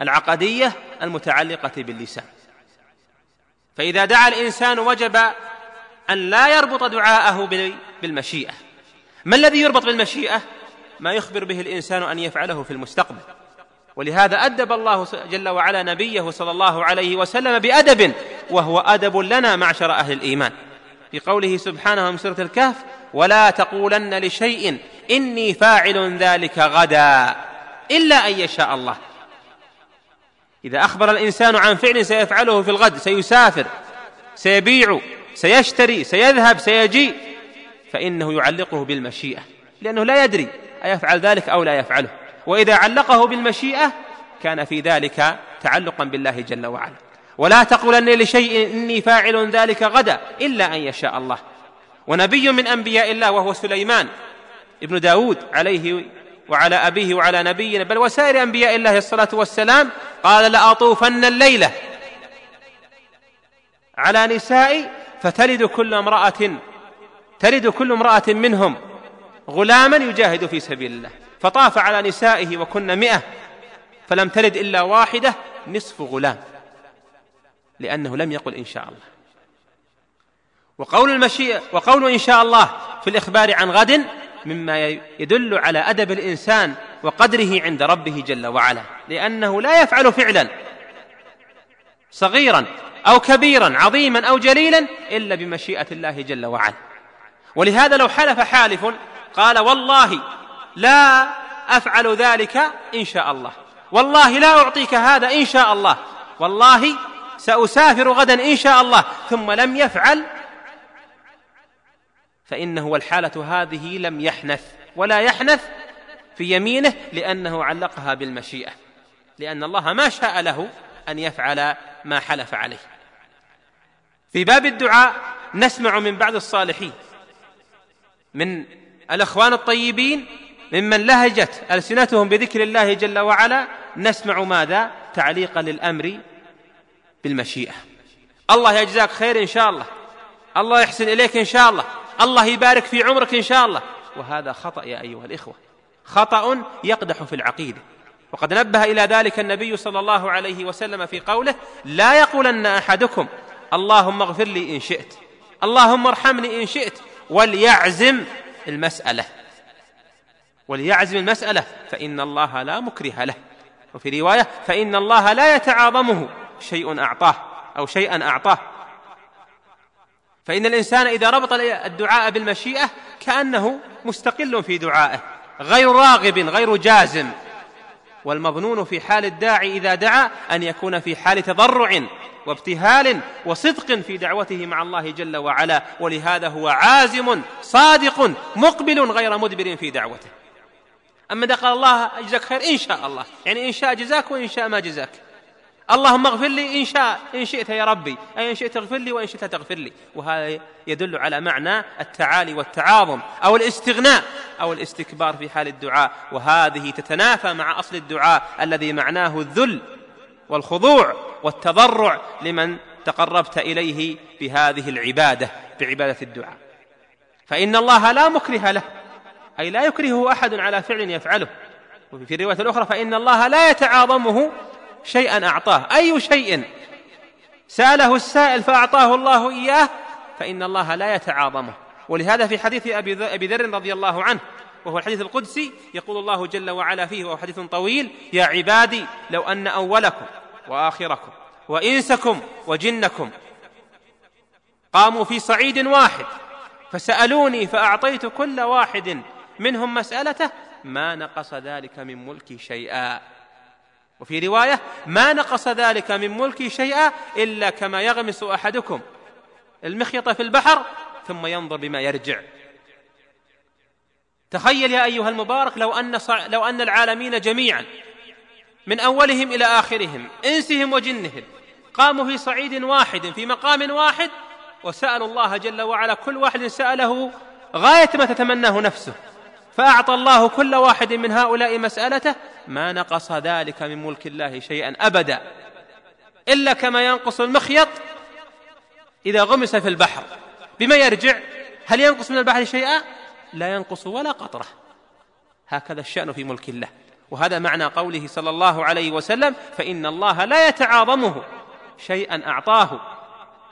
Speaker 3: العقدية المتعلقة باللسان. فإذا دعا الإنسان وجب أن لا يربط دعاءه بالمشيئة. ما الذي يربط بالمشيئة؟ ما يخبر به الإنسان أن يفعله في المستقبل. ولهذا أدب الله جل وعلا نبيه صلى الله عليه وسلم بأدب وهو أدب لنا معشر أهل الإيمان. في قوله سبحانه من سورة الكهف ولا تقولن لشيء إني فاعل ذلك غدا إلا أن يشاء الله. إذا أخبر الإنسان عن فعل سيفعله في الغد سيسافر سيبيع سيشتري سيذهب سيجيء فإنه يعلقه بالمشيئة لأنه لا يدري أيفعل ذلك أو لا يفعله. وإذا علقه بالمشيئة كان في ذلك تعلقا بالله جل وعلا. ولا تقولن لشيء إني فاعل ذلك غدا إلا أن يشاء الله. ونبي من أنبياء الله وهو سليمان ابن داود عليه وعلى أبيه وعلى نبينا. بل وسائر أنبياء الله الصلاة والسلام قال لأطوفن الليلة على نسائي فتلد كل امرأة تلد كل امرأة منهم غلاما يجاهد في سبيل الله. فطاف على نسائه وكن مئة فلم تلد إلا واحدة نصف غلام لأنه لم يقل إن شاء الله. وقول المشيئة وقول إن شاء الله في الإخبار عن غد مما يدل على أدب الإنسان وقدره عند ربه جل وعلا لأنه لا يفعل فعلا صغيرا أو كبيرا عظيما أو جليلا إلا بمشيئة الله جل وعلا. ولهذا لو حلف حالف قال والله لا أفعل ذلك إن شاء الله. والله لا أعطيك هذا إن شاء الله. والله سأسافر غدا إن شاء الله. ثم لم يفعل فإنه والحالة هذه لم يحنث ولا يحنث في يمينه لأنه علقها بالمشيئة لأن الله ما شاء له أن يفعل ما حلف عليه. في باب الدعاء نسمع من بعض الصالحين من الأخوان الطيبين ممن لهجت ألسنتهم بذكر الله جل وعلا نسمع ماذا؟ تعليقا للأمر بالمشيئة. الله يجزاك خير إن شاء الله. الله يحسن إليك إن شاء الله. الله يبارك في عمرك إن شاء الله. وهذا خطأ يا أيها الإخوة. خطأ يقدح في العقيدة. وقد نبه إلى ذلك النبي صلى الله عليه وسلم في قوله لا يقولن أحدكم اللهم اغفر لي إن شئت اللهم ارحمني إن شئت وليعزم المسألة. وليعزم المسألة فإن الله لا مكره له. وفي رواية فإن الله لا يتعاظمه شيء أعطاه أو شيئا أعطاه. فإن الإنسان إذا ربط الدعاء بالمشيئة كأنه مستقل في دعائه غير راغب غير جازم. والمظنون في حال الداعي إذا دعا أن يكون في حال تضرع وابتهال وصدق في دعوته مع الله جل وعلا. ولهذا هو عازم صادق مقبل غير مدبر في دعوته. أما إذا قال الله أجزاك خير إن شاء الله. يعني إن شاء جزاك وإن شاء ما جزاك. اللهم اغفر لي إن شاء إن شئت يا ربي. أي إن شئت اغفر لي وإن شئت تغفر لي. وهذا يدل على معنى التعالي والتعاظم أو الاستغناء أو الاستكبار في حال الدعاء. وهذه تتنافى مع أصل الدعاء الذي معناه الذل والخضوع والتضرع لمن تقربت إليه بهذه العبادة بعبادة الدعاء. فإن الله لا مكره له. أي لا يكرهه أحد على فعل يفعله. وفي الرواية الأخرى فإن الله لا يتعاظمه شيئا أعطاه. أي شيء سأله السائل فأعطاه الله إياه فإن الله لا يتعاظمه. ولهذا في حديث أبي ذر رضي الله عنه وهو الحديث القدسي يقول الله جل وعلا فيه وهو حديث طويل يا عبادي لو أن أولكم وآخركم وإنسكم وجنكم قاموا في صعيد واحد فسألوني فأعطيت كل واحد منهم مسألته ما نقص ذلك من ملكي شيئا. وفي رواية ما نقص ذلك من ملكي شيئا إلا كما يغمس أحدكم المخيط في البحر ثم ينظر بما يرجع. تخيل يا أيها المبارك لو أن صع... لو أن العالمين جميعا من أولهم إلى آخرهم إنسهم وجنهم قاموا في صعيد واحد في مقام واحد وسألوا الله جل وعلا كل واحد سأله غاية ما تتمناه نفسه. فأعطى الله كل واحد من هؤلاء مسألته ما نقص ذلك من ملك الله شيئا أبدا إلا كما ينقص المخيط إذا غمس في البحر. بما يرجع هل ينقص من البحر شيئا؟ لا ينقص ولا قطرة. هكذا الشأن في ملك الله. وهذا معنى قوله صلى الله عليه وسلم فإن الله لا يتعاظمه شيئا أعطاه.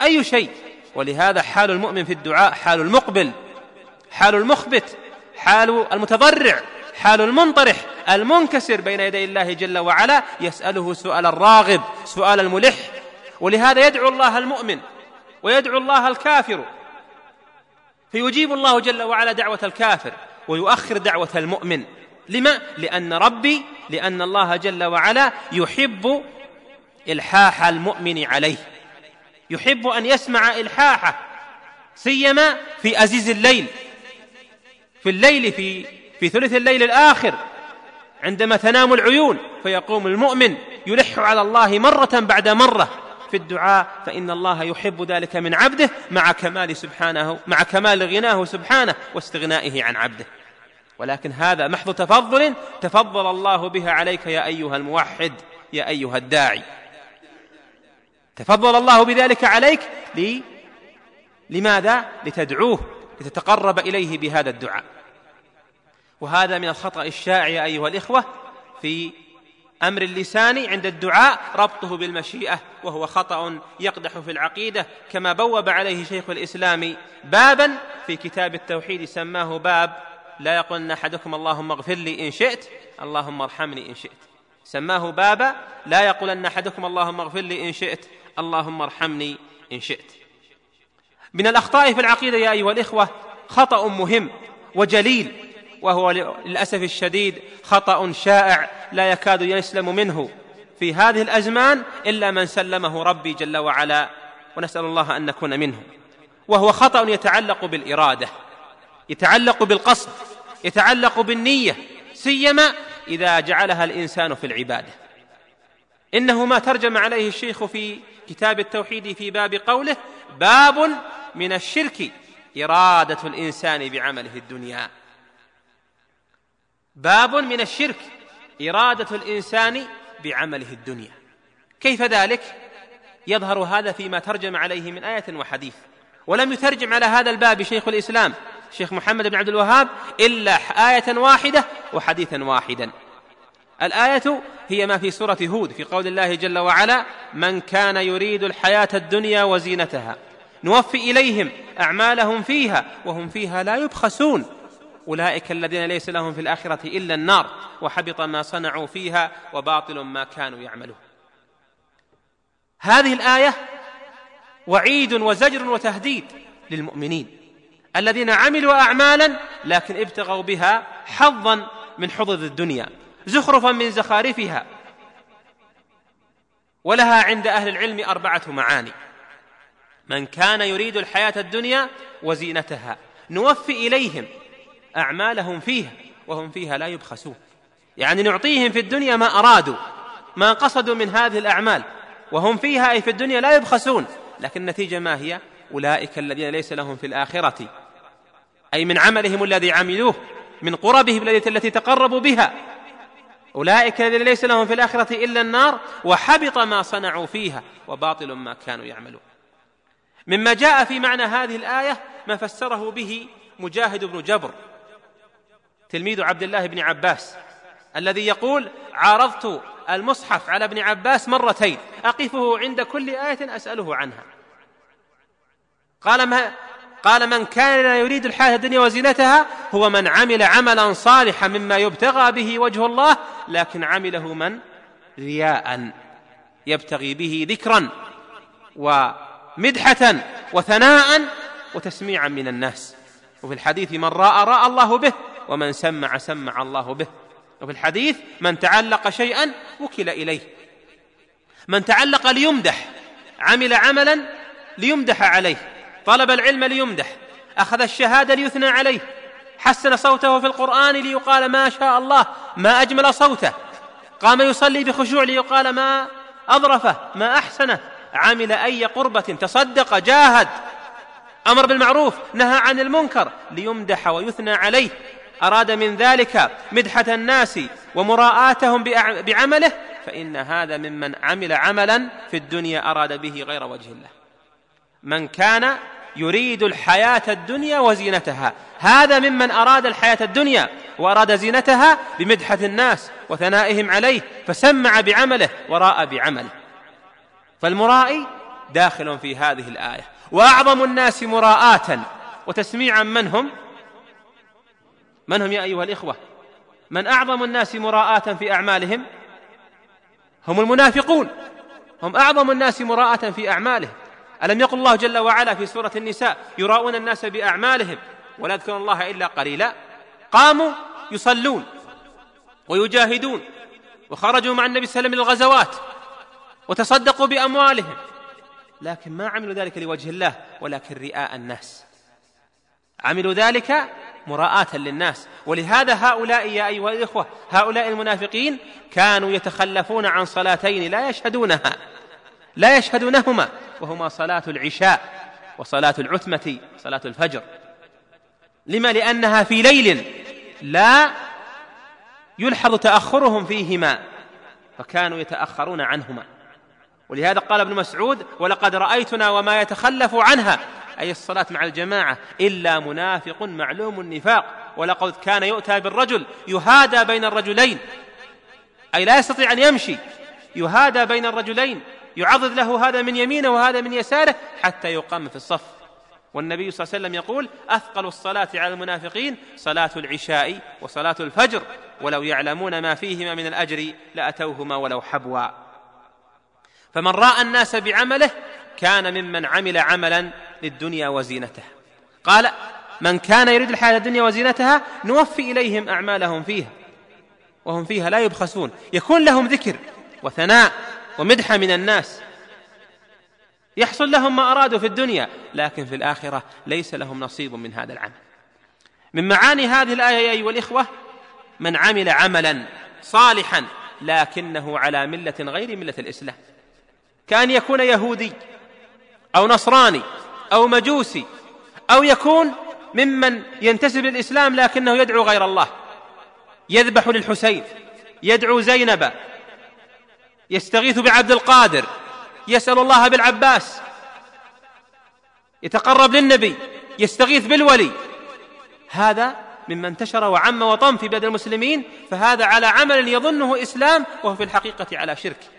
Speaker 3: أي شيء؟ ولهذا حال المؤمن في الدعاء حال المقبل حال المخبت. حال المتضرع حال المنطرح المنكسر بين يدي الله جل وعلا يسأله سؤال الراغب سؤال الملح. ولهذا يدعو الله المؤمن ويدعو الله الكافر. فيجيب الله جل وعلا دعوة الكافر ويؤخر دعوة المؤمن. لما؟ لأن ربي لأن الله جل وعلا يحب إلحاح المؤمن عليه. يحب أن يسمع إلحاحه سيما في أزيز الليل. في الليل في في ثلث الليل الآخر عندما تنام العيون فيقوم المؤمن يلح على الله مرة بعد مرة في الدعاء فإن الله يحب ذلك من عبده مع كمال سبحانه مع كمال غناه سبحانه واستغنائه عن عبده. ولكن هذا محض تفضل تفضل الله بها عليك يا أيها الموحد يا أيها الداعي. تفضل الله بذلك عليك لي لماذا؟ لتدعوه لتتقرب إليه بهذا الدعاء. وهذا من الخطأ الشائع يا أيها الإخوة في أمر اللسان عند الدعاء ربطه بالمشيئة وهو خطأ يقدح في العقيدة كما بوب عليه شيخ الإسلام بابا في كتاب التوحيد سماه باب لا يقولن أحدكم اللهم اغفر لي إن شئت اللهم ارحمني إن شئت. سماه بابا لا يقولن أحدكم اللهم اغفر لي إن شئت اللهم ارحمني إن شئت. من الأخطاء في العقيدة يا أيها الإخوة خطأ مهم وجليل. وهو للأسف الشديد خطأ شائع لا يكاد يسلم منه في هذه الأزمان إلا من سلمه ربي جل وعلا ونسأل الله أن نكون منه. وهو خطأ يتعلق بالإرادة يتعلق بالقصد يتعلق بالنية سيما إذا جعلها الإنسان في العبادة. إنه ما ترجم عليه الشيخ في كتاب التوحيد في باب قوله باب من الشرك إرادة الإنسان بعمله الدنيا. باب من الشرك إرادة الإنسان بعمله الدنيا. كيف ذلك؟ يظهر هذا فيما ترجم عليه من آية وحديث. ولم يترجم على هذا الباب شيخ الإسلام شيخ محمد بن عبد الوهاب إلا آية واحدة وحديثا واحدا. الآية هي ما في سورة هود في قول الله جل وعلا من كان يريد الحياة الدنيا وزينتها نوفي إليهم أعمالهم فيها وهم فيها لا يبخسون. أولئك الذين ليس لهم في الآخرة إلا النار وحبط ما صنعوا فيها وباطل ما كانوا يعملون. هذه الآية وعيد وزجر وتهديد للمؤمنين الذين عملوا اعمالا لكن ابتغوا بها حظا من حظوظ الدنيا زخرفا من زخارفها ولها عند أهل العلم أربعة معاني. من كان يريد الحياة الدنيا وزينتها نوفي إليهم أعمالهم فيها وهم فيها لا يبخسون. يعني نعطيهم في الدنيا ما أرادوا ما قصدوا من هذه الأعمال وهم فيها أي في الدنيا لا يبخسون. لكن النتيجة ما هي؟ أولئك الذين ليس لهم في الآخرة أي من عملهم الذي عملوه من قربهم التي تقربوا بها. أولئك الذين ليس لهم في الآخرة إلا النار وحبط ما صنعوا فيها وباطل ما كانوا يعملون. مما جاء في معنى هذه الآية ما فسره به مجاهد بن جبر تلميذ عبد الله بن عباس الذي يقول عارضت المصحف على ابن عباس مرتين أقفه عند كل آية أسأله عنها. قال ما قال من كان يريد الحياة الدنيا وزينتها هو من عمل عملا صالحا مما يبتغى به وجه الله لكن عمله من؟ رياء يبتغي به ذكرا ومدحه وثناء وتسميعا من الناس. وفي الحديث من رأى رأى الله به ومن سمع سمع الله به. وفي الحديث من تعلق شيئا وكل إليه. من تعلق ليمدح عمل عملا ليمدح عليه. طلب العلم ليمدح أخذ الشهادة ليثنى عليه. حسن صوته في القرآن ليقال ما شاء الله ما أجمل صوته. قام يصلي بخشوع ليقال ما أظرفه ما أحسنه. عمل أي قربة تصدق جاهد. أمر بالمعروف نهى عن المنكر ليمدح ويثنى عليه. أراد من ذلك مدحة الناس ومراءاتهم بعمله فإن هذا ممن عمل عملا في الدنيا أراد به غير وجه الله. من كان يريد الحياة الدنيا وزينتها هذا ممن أراد الحياة الدنيا وأراد زينتها بمدحة الناس وثنائهم عليه فسمع بعمله وراء بعمله. فالمرائي داخل في هذه الآية وأعظم الناس مراءه وتسميعا من هم؟ من هم يا أيها الإخوة؟ من أعظم الناس مراءة في أعمالهم؟ هم المنافقون. هم أعظم الناس مراءة في أعمالهم. ألم يقل الله جل وعلا في سورة النساء يراءون الناس بأعمالهم ولا يذكرون الله إلا قليلا. قاموا يصلون ويجاهدون وخرجوا مع النبي صلى الله عليه وسلم للغزوات وتصدقوا بأموالهم. لكن ما عملوا ذلك لوجه الله ولكن رئاء الناس. عملوا ذلك مراءة للناس. ولهذا هؤلاء يا أيها الإخوة هؤلاء المنافقين كانوا يتخلفون عن صلاتين لا يشهدونها لا يشهدونهما وهما صلاة العشاء وصلاة العتمة صلاة الفجر. لما؟ لأنها في ليل لا يلحظ تأخرهم فيهما فكانوا يتأخرون عنهما. ولهذا قال ابن مسعود ولقد رأيتنا وما يتخلف عنها أي الصلاة مع الجماعة إلا منافق معلوم النفاق ولقد كان يؤتى بالرجل يهادى بين الرجلين. أي لا يستطيع أن يمشي يهادى بين الرجلين يعضد له هذا من يمينه وهذا من يساره حتى يقام في الصف. والنبي صلى الله عليه وسلم يقول أثقل الصلاة على المنافقين صلاة العشاء وصلاة الفجر ولو يعلمون ما فيهما من الأجر لأتوهما ولو حبوا. فمن رأى الناس بعمله كان ممن عمل عملا للدنيا وزينتها. قال من كان يريد الحياة الدنيا وزينتها نوفي إليهم أعمالهم فيها وهم فيها لا يبخسون. يكون لهم ذكر وثناء ومدحه من الناس. يحصل لهم ما أرادوا في الدنيا لكن في الآخرة ليس لهم نصيب من هذا العمل. من معاني هذه الآية أيها الإخوة من عمل عملا صالحا لكنه على ملة غير ملة الإسلام. كأن يكون يهودي أو نصراني أو مجوسي أو يكون ممن ينتسب للإسلام لكنه يدعو غير الله. يذبح للحسين يدعو زينب يستغيث بعبد القادر يسأل الله بالعباس يتقرب للنبي يستغيث بالولي. هذا مما انتشر وعم وطم في بلاد المسلمين فهذا على عمل يظنه إسلام وهو في الحقيقة على شرك.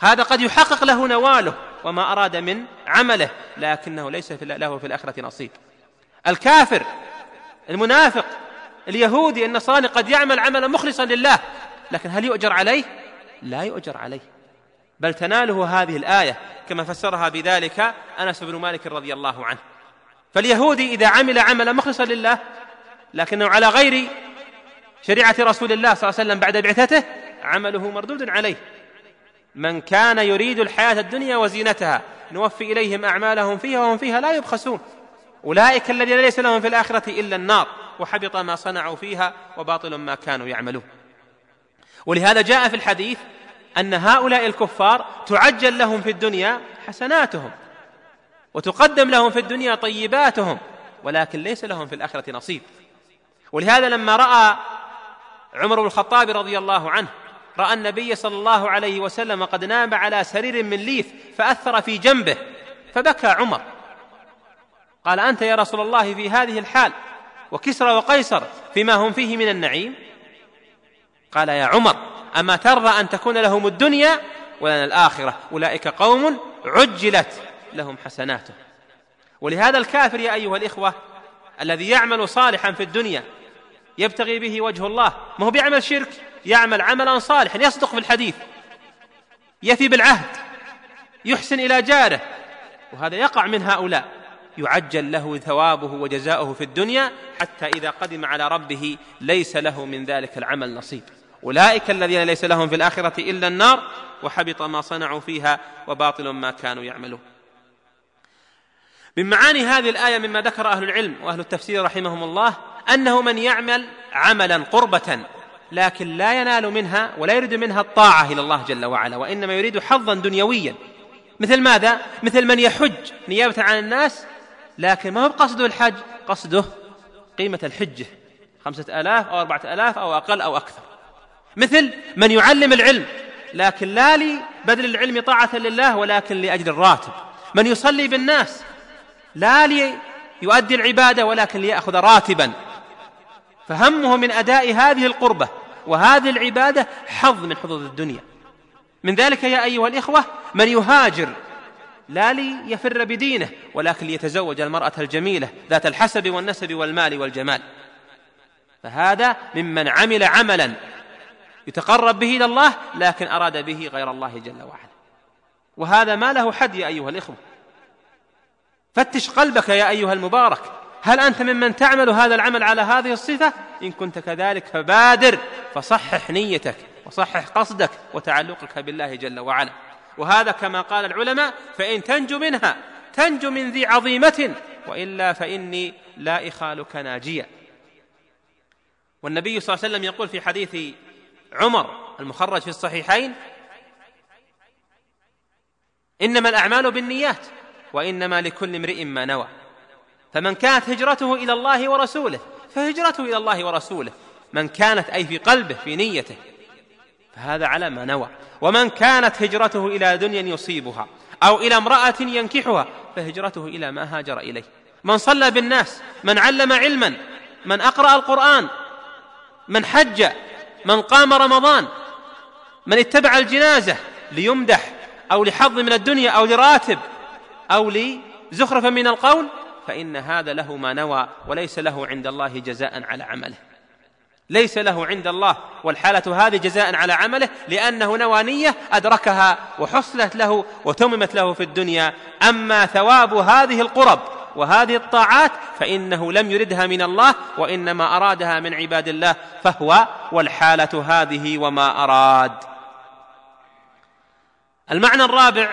Speaker 3: هذا قد يحقق له نواله. وما أراد من عمله لكنه ليس له في الآخرة نصيب. الكافر المنافق اليهودي النصراني قد يعمل عملا مخلصا لله لكن هل يؤجر عليه؟ لا يؤجر عليه. بل تناله هذه الآية كما فسرها بذلك أنس بن مالك رضي الله عنه. فاليهودي إذا عمل عملا مخلصا لله لكنه على غير شريعة رسول الله صلى الله عليه وسلم بعد بعثته عمله مردود عليه. من كان يريد الحياة الدنيا وزينتها نوفي إليهم أعمالهم فيها وهم فيها لا يبخسون. أولئك الذين ليس لهم في الآخرة إلا النار وحبط ما صنعوا فيها وباطل ما كانوا يعملون. ولهذا جاء في الحديث أن هؤلاء الكفار تعجل لهم في الدنيا حسناتهم وتقدم لهم في الدنيا طيباتهم ولكن ليس لهم في الآخرة نصيب. ولهذا لما رأى عمر بن الخطاب رضي الله عنه رأى النبي صلى الله عليه وسلم قد نام على سرير من ليف فأثر في جنبه فبكى عمر. قال أنت يا رسول الله في هذه الحال وكسرى وقيصر فيما هم فيه من النعيم؟ قال يا عمر أما ترضى أن تكون لهم الدنيا ولنا الآخرة؟ أولئك قوم عجلت لهم حسناته ولهذا الكافر يا أيها الإخوة الذي يعمل صالحا في الدنيا يبتغي به وجه الله ما هو بيعمل شرك؟ يعمل عملا صالحا يصدق في الحديث يفي بالعهد يحسن إلى جاره. وهذا يقع من هؤلاء. يعجل له ثوابه وجزاؤه في الدنيا حتى إذا قدم على ربه ليس له من ذلك العمل نصيب. أولئك الذين ليس لهم في الآخرة إلا النار وحبط ما صنعوا فيها وباطل ما كانوا يعملون. من معاني هذه الآية مما ذكر أهل العلم وأهل التفسير رحمهم الله أنه من يعمل عملا قربه لكن لا ينال منها ولا يريد منها الطاعة إلى الله جل وعلا وإنما يريد حظا دنيويا. مثل ماذا؟ مثل من يحج نيابة عن الناس لكن ما هو قصده الحج؟ قصده قيمة الحجة خمسة آلاف أو أربعة آلاف أو أقل أو أكثر. مثل من يعلم العلم لكن لا لبذل العلم طاعة لله ولكن لأجل الراتب. من يصلي بالناس لا ليؤدي العبادة ولكن ليأخذ راتبا. فهمه من أداء هذه القربة. وهذه العبادة حظ من حظوظ الدنيا. من ذلك يا أيها الإخوة من يهاجر لا ليفر بدينه ولكن ليتزوج المرأة الجميلة ذات الحسب والنسب والمال والجمال. فهذا ممن عمل عملا يتقرب به إلى الله لكن أراد به غير الله جل وعلا. وهذا ما له حد يا أيها الإخوة. فتش قلبك يا أيها المبارك. هل أنت ممن تعمل هذا العمل على هذه الصفة؟ إن كنت كذلك فبادر فصحح نيتك وصحح قصدك وتعلقك بالله جل وعلا. وهذا كما قال العلماء فإن تنجو منها تنجو من ذي عظيمة وإلا فإني لا إخالك ناجيا والنبي صلى الله عليه وسلم يقول في حديث عمر المخرج في الصحيحين إنما الأعمال بالنيات وإنما لكل امرئ ما نوى. فمن كانت هجرته إلى الله ورسوله فهجرته إلى الله ورسوله. من كانت أي في قلبه في نيته. فهذا على ما نوى. ومن كانت هجرته إلى دنيا يصيبها أو إلى امرأة ينكحها فهجرته إلى ما هاجر إليه. من صلى بالناس من علم علما من أقرأ القرآن من حج من قام رمضان من اتبع الجنازة ليمدح أو لحظ من الدنيا أو لراتب أو لزخرفه من القول فإن هذا له ما نوى وليس له عند الله جزاء على عمله. ليس له عند الله والحالة هذه جزاء على عمله لأنه نوى نية أدركها وحصلت له وتممت له في الدنيا. أما ثواب هذه القرب وهذه الطاعات فإنه لم يردها من الله وإنما أرادها من عباد الله. فهو والحالة هذه وما أراد. المعنى الرابع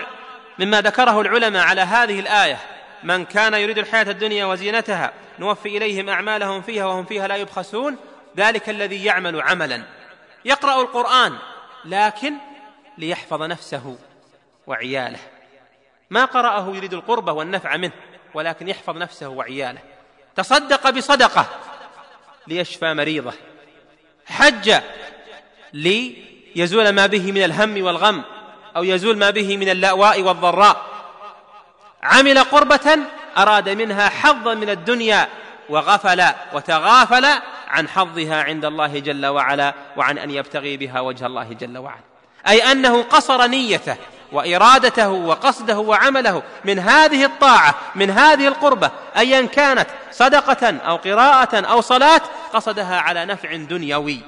Speaker 3: مما ذكره العلماء على هذه الآية من كان يريد الحياة الدنيا وزينتها نوفي إليهم أعمالهم فيها وهم فيها لا يبخسون ذلك الذي يعمل عملا. يقرأ القرآن لكن ليحفظ نفسه وعياله. ما قرأه يريد القربة والنفع منه ولكن يحفظ نفسه وعياله. تصدق بصدقة ليشفى مريضه. حج ليزول ما به من الهم والغم أو يزول ما به من اللأواء والضراء. عمل قربة أراد منها حظا من الدنيا وغفل وتغافل عن حظها عند الله جل وعلا وعن أن يبتغي بها وجه الله جل وعلا. أي أنه قصر نيته وإرادته وقصده وعمله من هذه الطاعة من هذه القربة ايا كانت صدقة أو قراءة أو صلاة قصدها على نفع دنيوي.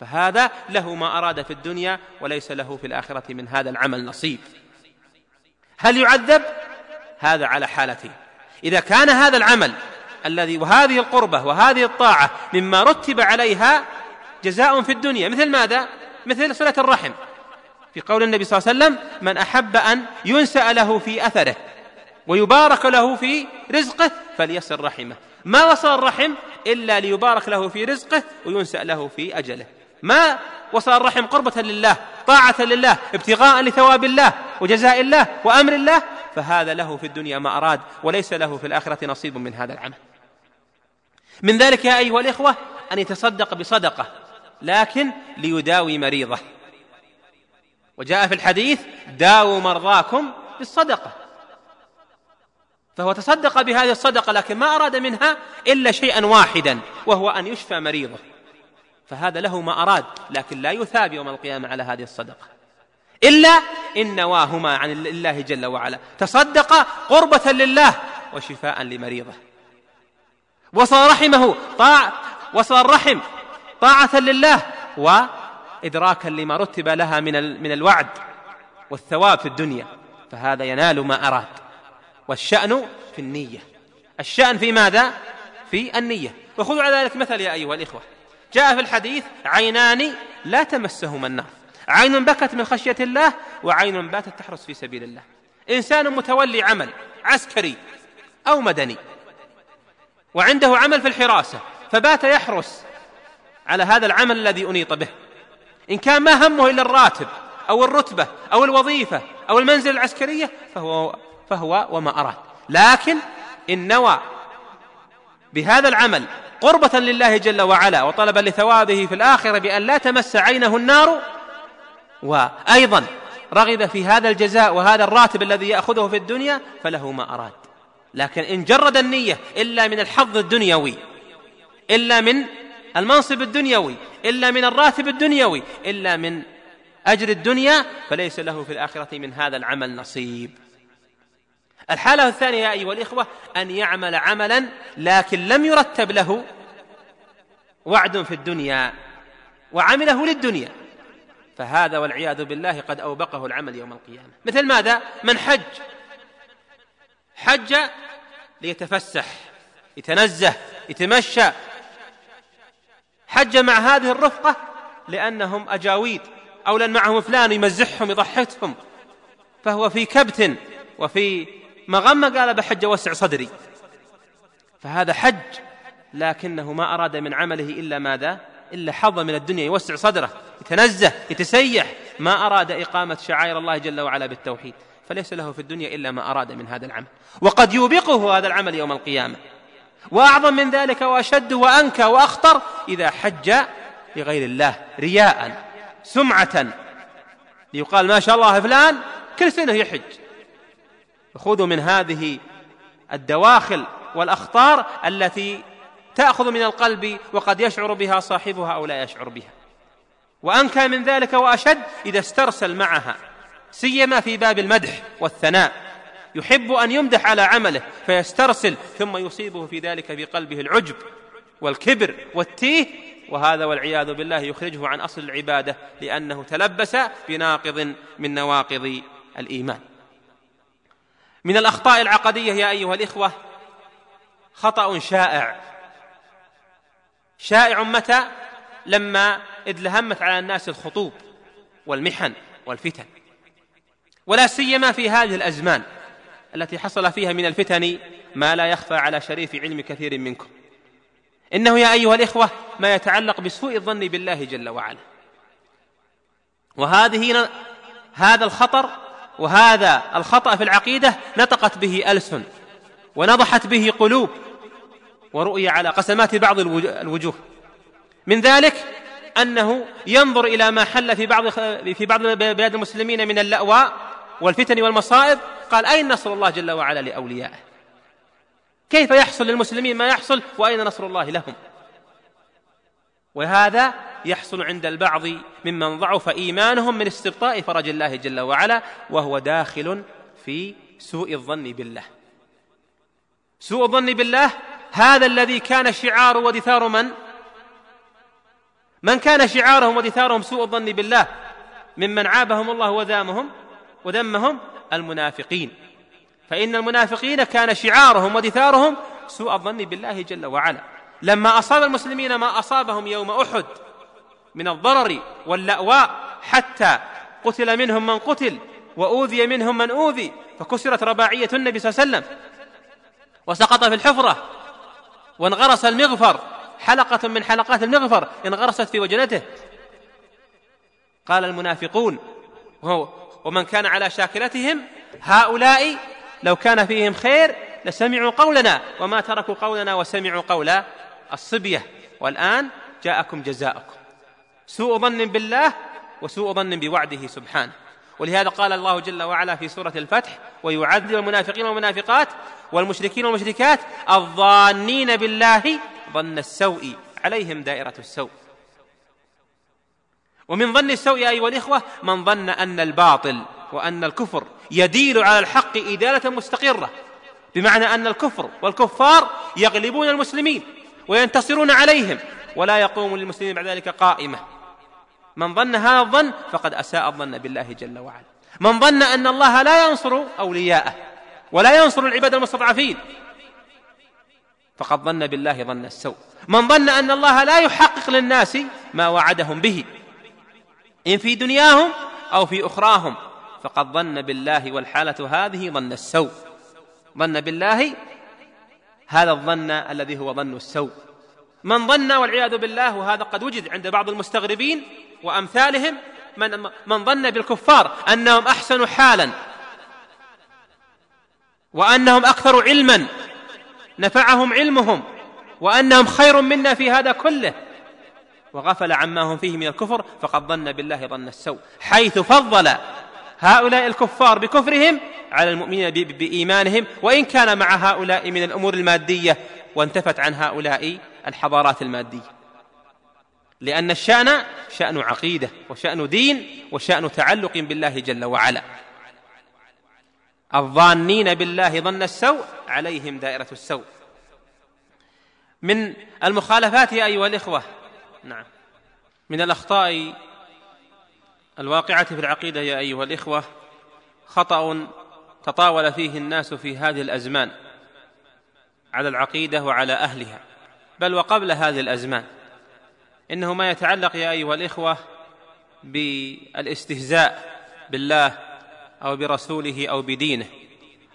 Speaker 3: فهذا له ما أراد في الدنيا وليس له في الآخرة من هذا العمل نصيب. هل يعذب؟ هذا على حالتين إذا كان هذا العمل الذي وهذه القربة وهذه الطاعة مما رتب عليها جزاء في الدنيا مثل ماذا؟ مثل صلة الرحم. في قول النبي صلى الله عليه وسلم من أحب أن ينسأ له في أثره ويبارك له في رزقه فليصل رحمه. ما وصل الرحم إلا ليبارك له في رزقه وينسأ له في أجله. ما وصل الرحم قربة لله طاعة لله ابتغاء لثواب الله وجزاء الله وأمر الله فهذا له في الدنيا ما أراد وليس له في الآخرة نصيب من هذا العمل. من ذلك يا أيها الإخوة أن يتصدق بصدقة لكن ليداوي مريضة. وجاء في الحديث داووا مرضاكم بالصدقة. فهو تصدق بهذه الصدقة لكن ما أراد منها إلا شيئا واحدا وهو أن يشفى مريضه. فهذا له ما أراد لكن لا يثاب يوم القيامة على هذه الصدقة. إلا إن نواهما عن الله جل وعلا. تصدق قربة لله وشفاء لمريضه. وصل رحمه طاع وصل الرحم طاعة لله وإدراكا لما رتب لها من من الوعد والثواب في الدنيا. فهذا ينال ما أراد. والشأن في النية. الشأن في ماذا؟ في النية. وخذوا على ذلك مثل يا أيها الإخوة. جاء في الحديث عينان لا تمسهما النار. عين بكت من خشية الله وعين باتت تحرس في سبيل الله. إنسان متولي عمل عسكري أو مدني. وعنده عمل في الحراسة فبات يحرس على هذا العمل الذي أنيط به. إن كان ما همه إلا الراتب أو الرتبة أو الوظيفة أو المنزل العسكرية فهو فهو وما أراد. لكن إن نوى بهذا العمل قربة لله جل وعلا وطلبا لثوابه في الآخرة بأن لا تمس عينه النار. وأيضا رغب في هذا الجزاء وهذا الراتب الذي يأخذه في الدنيا فله ما أراد. لكن إن جرد النية إلا من الحظ الدنيوي إلا من المنصب الدنيوي إلا من الراتب الدنيوي إلا من أجر الدنيا فليس له في الآخرة من هذا العمل نصيب. الحالة الثانية يا أيها الإخوة أن يعمل عملا لكن لم يرتب له وعد في الدنيا وعمله للدنيا. فهذا والعياذ بالله قد أوبقه العمل يوم القيامة. مثل ماذا؟ من حج. حج ليتفسح يتنزه يتمشى. حج مع هذه الرفقة لأنهم أجاويد. أو لأن معهم فلان يمزحهم يضحكهم. فهو في كبت وفي مغمة قال بحج وسع صدري. فهذا حج لكنه ما أراد من عمله إلا ماذا؟ إلا حظ من الدنيا يوسع صدره يتنزه يتسيح. ما أراد إقامة شعائر الله جل وعلا بالتوحيد. فليس له في الدنيا إلا ما أراد من هذا العمل. وقد يوبقه هذا العمل يوم القيامة. وأعظم من ذلك وأشد وأنكى وأخطر إذا حج لغير الله رياء سمعة. ليقال ما شاء الله فلان كل سنة يحج خذوا من هذه الدواخل والأخطار التي تأخذ من القلب وقد يشعر بها صاحبها أو لا يشعر بها. وأنكى من ذلك وأشد إذا استرسل معها سيما في باب المدح والثناء. يحب أن يمدح على عمله فيسترسل ثم يصيبه في ذلك في قلبه العجب والكبر والتيه وهذا والعياذ بالله يخرجه عن أصل العبادة لأنه تلبس بناقض من نواقض الإيمان. من الأخطاء العقدية يا أيها الإخوة خطأ شائع. شائع متى؟ لما ادلهمت على الناس الخطوب والمحن والفتن. ولا سيما في هذه الأزمان التي حصل فيها من الفتن ما لا يخفى على شريف علم كثير منكم. إنه يا أيها الإخوة ما يتعلق بسوء الظن بالله جل وعلا. وهذه هذا الخطر وهذا الخطأ في العقيدة نطقت به ألسن ونضحت به قلوب ورؤي على قسمات بعض الوجوه من ذلك أنه ينظر إلى ما حل في بعض في بعض بلاد المسلمين من اللأواء والفتن والمصائب قال أين نصر الله جل وعلا لأوليائه؟ كيف يحصل للمسلمين ما يحصل؟ وأين نصر الله لهم؟ وهذا يحصل عند البعض ممن ضعف إيمانهم من استبطاء فرج الله جل وعلا وهو داخل في سوء الظن بالله. سوء الظن بالله هذا الذي كان شعار ودثار من؟ من كان شعارهم ودثارهم سوء الظن بالله؟ ممن عابهم الله وذامهم وذمهم المنافقين. فإن المنافقين كان شعارهم ودثارهم سوء الظن بالله جل وعلا. لما أصاب المسلمين ما أصابهم يوم أحد من الضرر واللأواء حتى قتل منهم من قتل وأوذي منهم من أوذي فكسرت رباعية النبي صلى الله عليه وسلم. وسقط في الحفرة. وانغرس المغفر. حلقة من حلقات المغفر انغرست في وجنته. قال المنافقون ومن كان على شاكلتهم هؤلاء لو كان فيهم خير لسمعوا قولنا. وما تركوا قولنا وسمعوا قول الصبية. والآن جاءكم جزاؤكم. سوء ظن بالله وسوء ظن بوعده سبحانه. ولهذا قال الله جل وعلا في سورة الفتح ويعذب المنافقين والمنافقات والمشركين والمشركات الظانين بالله ظن السوء عليهم دائرة السوء. ومن ظن السوء يا أيها الإخوة من ظن أن الباطل وأن الكفر يديل على الحق إدالة مستقرة بمعنى أن الكفر والكفار يغلبون المسلمين وينتصرون عليهم ولا يقوم للمسلمين بعد ذلك قائمة. من ظن هذا الظن فقد أساء الظن بالله جل وعلا. من ظن أن الله لا ينصر أولياءه ولا ينصر العباد المستضعفين فقد ظن بالله ظن السوء. من ظن أن الله لا يحقق للناس ما وعدهم به إن في دنياهم أو في أخراهم فقد ظن بالله والحالة هذه ظن السوء. ظن بالله هذا الظن الذي هو ظن السوء. من ظن والعياذ بالله وهذا قد وجد عند بعض المستغربين وأمثالهم من من ظن بالكفار أنهم أحسن حالا وأنهم أكثر علما نفعهم علمهم وأنهم خير منا في هذا كله وغفل عما هم فيه من الكفر فقد ظن بالله ظن السوء حيث فضل هؤلاء الكفار بكفرهم على المؤمنين بإيمانهم وإن كان مع هؤلاء من الأمور المادية وانتفت عن هؤلاء الحضارات المادية لأن الشأن شأن عقيدة وشأن دين وشأن تعلق بالله جل وعلا. الظانين بالله ظن السوء عليهم دائرة السوء. من المخالفات يا أيها الإخوة نعم من الأخطاء الواقعة في العقيدة يا أيها الإخوة خطأ تطاول فيه الناس في هذه الأزمان على العقيدة وعلى أهلها بل وقبل هذه الأزمان. إنه ما يتعلق يا أيها الإخوة بالاستهزاء بالله أو برسوله أو بدينه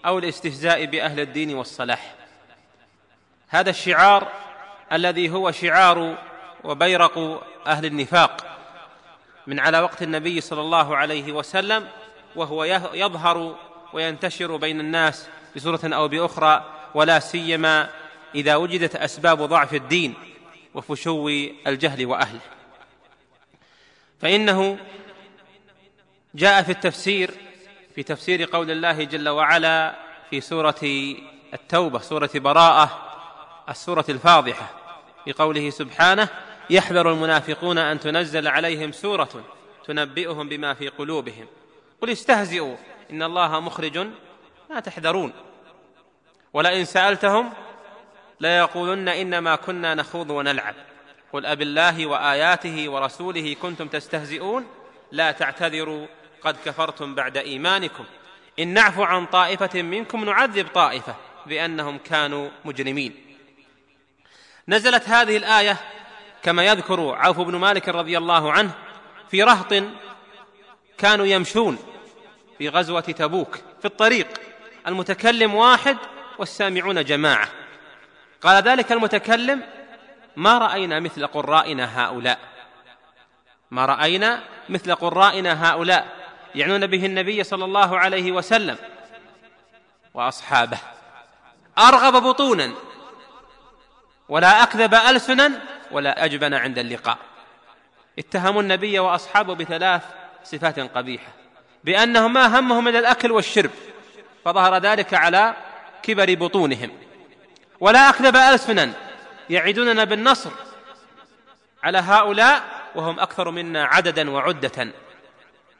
Speaker 3: أو الاستهزاء بأهل الدين والصلاح. هذا الشعار الذي هو شعار وبيرق أهل النفاق من على وقت النبي صلى الله عليه وسلم وهو يظهر وينتشر بين الناس بصورة أو بأخرى ولا سيما إذا وجدت أسباب ضعف الدين. وفشو الجهل وأهله. فإنه جاء في التفسير في تفسير قول الله جل وعلا في سورة التوبة سورة براءة السورة الفاضحة في قوله سبحانه يحذر المنافقون أن تنزل عليهم سورة تنبئهم بما في قلوبهم. قل استهزئوا إن الله مخرج ما تحذرون. ولئن سألتهم ليقولن إنما كنا نخوض ونلعب. قل أب الله وآياته ورسوله كنتم تستهزئون؟ لا تعتذروا قد كفرتم بعد إيمانكم. إن نعفو عن طائفة منكم نعذب طائفة بأنهم كانوا مجرمين. نزلت هذه الآية كما يذكر عوف بن مالك رضي الله عنه في رهط كانوا يمشون في غزوة تبوك في الطريق. المتكلم واحد والسامعون جماعة. قال ذلك المتكلم ما رأينا مثل قرائنا هؤلاء. ما رأينا مثل قرائنا هؤلاء يعنون به النبي صلى الله عليه وسلم وأصحابه. أرغب بطونا ولا أكذب ألسنا ولا أجبن عند اللقاء. اتهموا النبي وأصحابه بثلاث صفات قبيحة بانهم ما همهم الا الأكل والشرب فظهر ذلك على كبر بطونهم. ولا أكذب ألسنا. يعدوننا بالنصر على هؤلاء وهم أكثر منا عددا وعدة.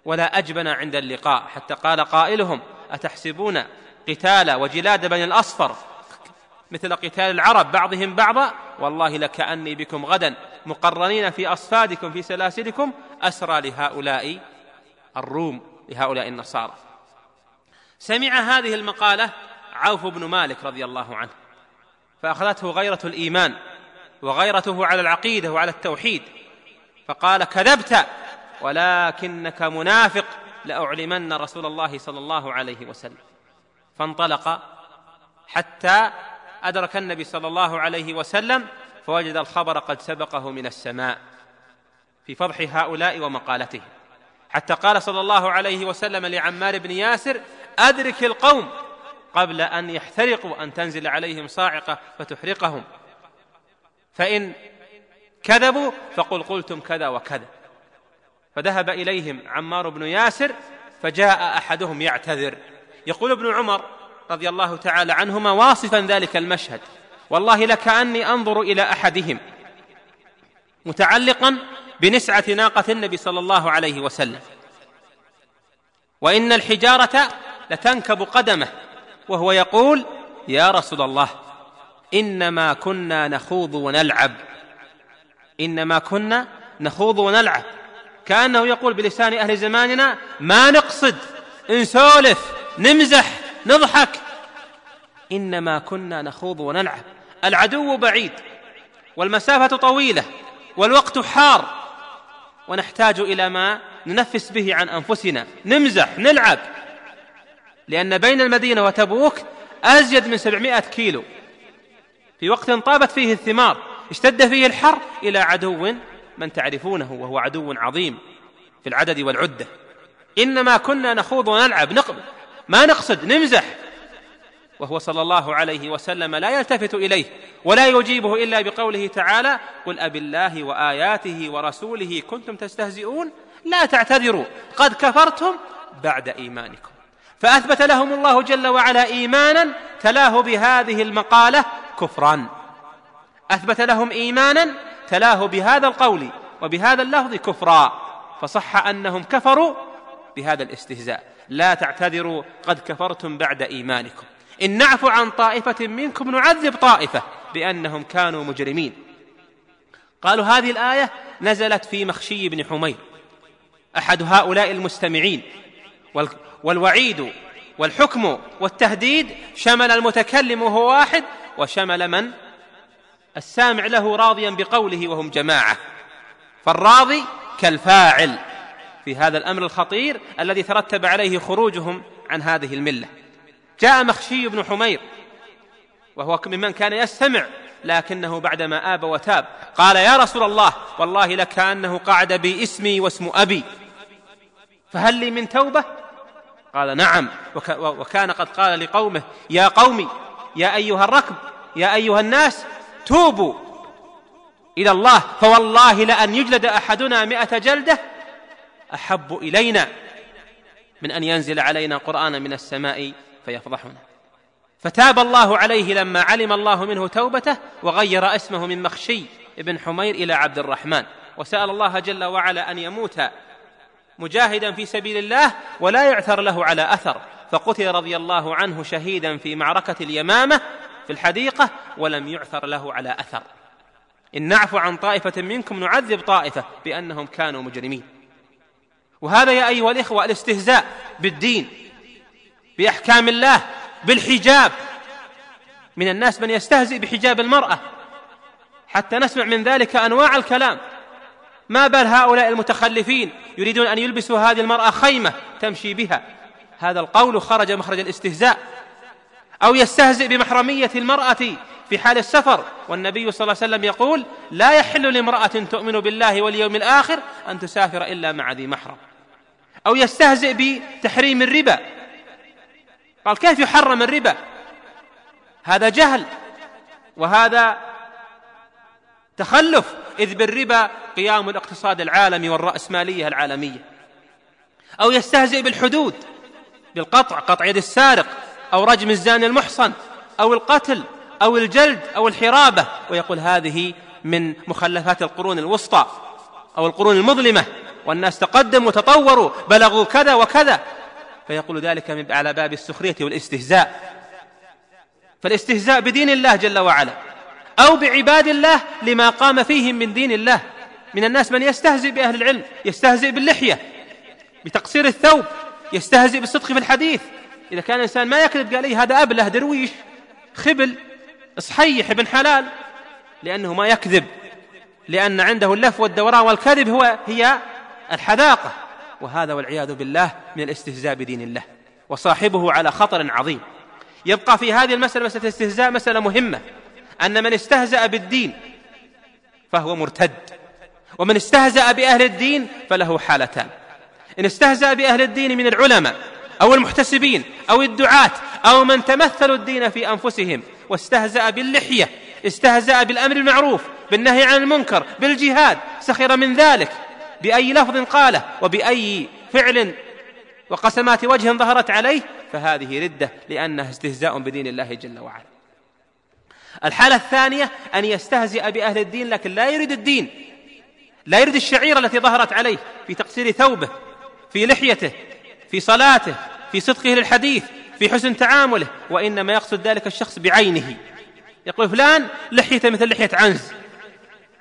Speaker 3: ولا أجبن عند اللقاء. حتى قال قائلهم أتحسبون قتال وجلاد بني الأصفر مثل قتال العرب بعضهم بعضا؟ والله لكأني بكم غدا مقرنين في أصفادكم في سلاسلكم أسرى لهؤلاء الروم لهؤلاء النصارى. سمع هذه المقالة عوف بن مالك رضي الله عنه. فأخذته غيرة الإيمان وغيرته على العقيدة وعلى التوحيد. فقال كذبت ولكنك منافق لأعلمن رسول الله صلى الله عليه وسلم. فانطلق حتى أدرك النبي صلى الله عليه وسلم فوجد الخبر قد سبقه من السماء في فضح هؤلاء ومقالتهم. حتى قال صلى الله عليه وسلم لعمار بن ياسر أدرك القوم قبل أن يحترقوا ان تنزل عليهم صاعقة فتحرقهم. فإن كذبوا فقل قلتم كذا وكذا. فذهب إليهم عمار بن ياسر فجاء أحدهم يعتذر. يقول ابن عمر رضي الله تعالى عنهما واصفا ذلك المشهد. والله لكاني أنظر إلى أحدهم متعلقا بنسعة ناقة النبي صلى الله عليه وسلم. وإن الحجارة لتنكب قدمه. وهو يقول يا رسول الله إنما كنا نخوض ونلعب. إنما كنا نخوض ونلعب. كأنه يقول بلسان أهل زماننا ما نقصد نسولف نمزح نضحك. إنما كنا نخوض ونلعب. العدو بعيد والمسافة طويلة والوقت حار ونحتاج إلى ما ننفس به عن أنفسنا. نمزح نلعب. لأن بين المدينة وتبوك أزيد من سبعمائة كيلو. في وقت طابت فيه الثمار اشتد فيه الحر إلى عدو من تعرفونه وهو عدو عظيم في العدد والعدة. إنما كنا نخوض ونلعب نقب ما نقصد نمزح. وهو صلى الله عليه وسلم لا يلتفت إليه ولا يجيبه إلا بقوله تعالى قل أب الله وآياته ورسوله كنتم تستهزئون؟ لا تعتذروا قد كفرتم بعد إيمانكم. فأثبت لهم الله جل وعلا إيمانا تلاه بهذه المقالة كفرا. أثبت لهم إيمانا تلاه بهذا القول وبهذا اللفظ كفرا. فصح أنهم كفروا بهذا الاستهزاء. لا تعتذروا قد كفرتم بعد إيمانكم. إن نعفو عن طائفة منكم نعذب طائفة بأنهم كانوا مجرمين. قالوا هذه الآية نزلت في مخشي بن حمير. أحد هؤلاء المستمعين. والوعيد والحكم والتهديد شمل المتكلم وهو واحد وشمل من؟ السامع له راضيا بقوله وهم جماعة. فالراضي كالفاعل في هذا الأمر الخطير الذي ترتب عليه خروجهم عن هذه الملة. جاء مخشي بن حمير وهو ممن كان يستمع لكنه بعدما آب وتاب قال يا رسول الله والله لكأنه قعد بي اسمي واسم أبي فهل لي من توبة؟ قال نعم. وكان قد قال لقومه يا قوم يا أيها الركب يا أيها الناس توبوا إلى الله. فوالله لأن يجلد أحدنا مائه جلدة أحب إلينا من أن ينزل علينا قرانا من السماء فيفضحنا. فتاب الله عليه لما علم الله منه توبته وغير اسمه من مخشي بن حمير إلى عبد الرحمن. وسأل الله جل وعلا أن يموت مجاهدا في سبيل الله ولا يعثر له على أثر. فقتل رضي الله عنه شهيدا في معركة اليمامة في الحديقة ولم يعثر له على أثر. إن نعفو عن طائفة منكم نعذب طائفة بأنهم كانوا مجرمين. وهذا يا أيها الإخوة الاستهزاء بالدين بأحكام الله بالحجاب. من الناس من يستهزئ بحجاب المرأة. حتى نسمع من ذلك أنواع الكلام. ما بال هؤلاء المتخلفين يريدون أن يلبسوا هذه المرأة خيمة تمشي بها؟ هذا القول خرج مخرج الاستهزاء. أو يستهزئ بمحرمية المرأة في حال السفر. والنبي صلى الله عليه وسلم يقول لا يحل لامرأة تؤمن بالله واليوم الآخر أن تسافر إلا مع ذي محرم. أو يستهزئ بتحريم الربا. قال كيف يحرم الربا؟ هذا جهل. وهذا تخلف. إذ بالربا قيام الاقتصاد العالمي والرأسمالية العالمية. أو يستهزئ بالحدود بالقطع قطع يد السارق أو رجم الزاني المحصن أو القتل أو الجلد أو الحرابة. ويقول هذه من مخلفات القرون الوسطى أو القرون المظلمة. والناس تقدموا وتطوروا بلغوا كذا وكذا. فيقول ذلك على باب السخرية والإستهزاء. فالاستهزاء بدين الله جل وعلا. أو بعباد الله لما قام فيهم من دين الله. من الناس من يستهزئ بأهل العلم يستهزئ باللحية بتقصير الثوب يستهزئ بالصدق في الحديث. إذا كان الانسان ما يكذب قال إيه هذا أبله درويش خبل صحيح ابن حلال. لأنه ما يكذب لأن عنده اللف والدوران والكذب هو هي الحذاقة. وهذا والعياذ بالله من الاستهزاء بدين الله. وصاحبه على خطر عظيم. يبقى في هذه المسألة مسألة الاستهزاء مسألة مهمة. أن من استهزأ بالدين فهو مرتد ومن استهزأ بأهل الدين فله حالتان. إن استهزأ بأهل الدين من العلماء أو المحتسبين أو الدعاة أو من تمثلوا الدين في أنفسهم واستهزأ باللحية استهزأ بالأمر المعروف بالنهي عن المنكر بالجهاد سخر من ذلك بأي لفظ قاله وبأي فعل وقسمات وجه ظهرت عليه فهذه ردة لأنها استهزاء بدين الله جل وعلا. الحالة الثانية أن يستهزئ بأهل الدين لكن لا يريد الدين لا يريد الشعيرة التي ظهرت عليه في تقصير ثوبه في لحيته في صلاته في صدقه للحديث في حسن تعامله وإنما يقصد ذلك الشخص بعينه. يقول فلان لحيته مثل لحية عنز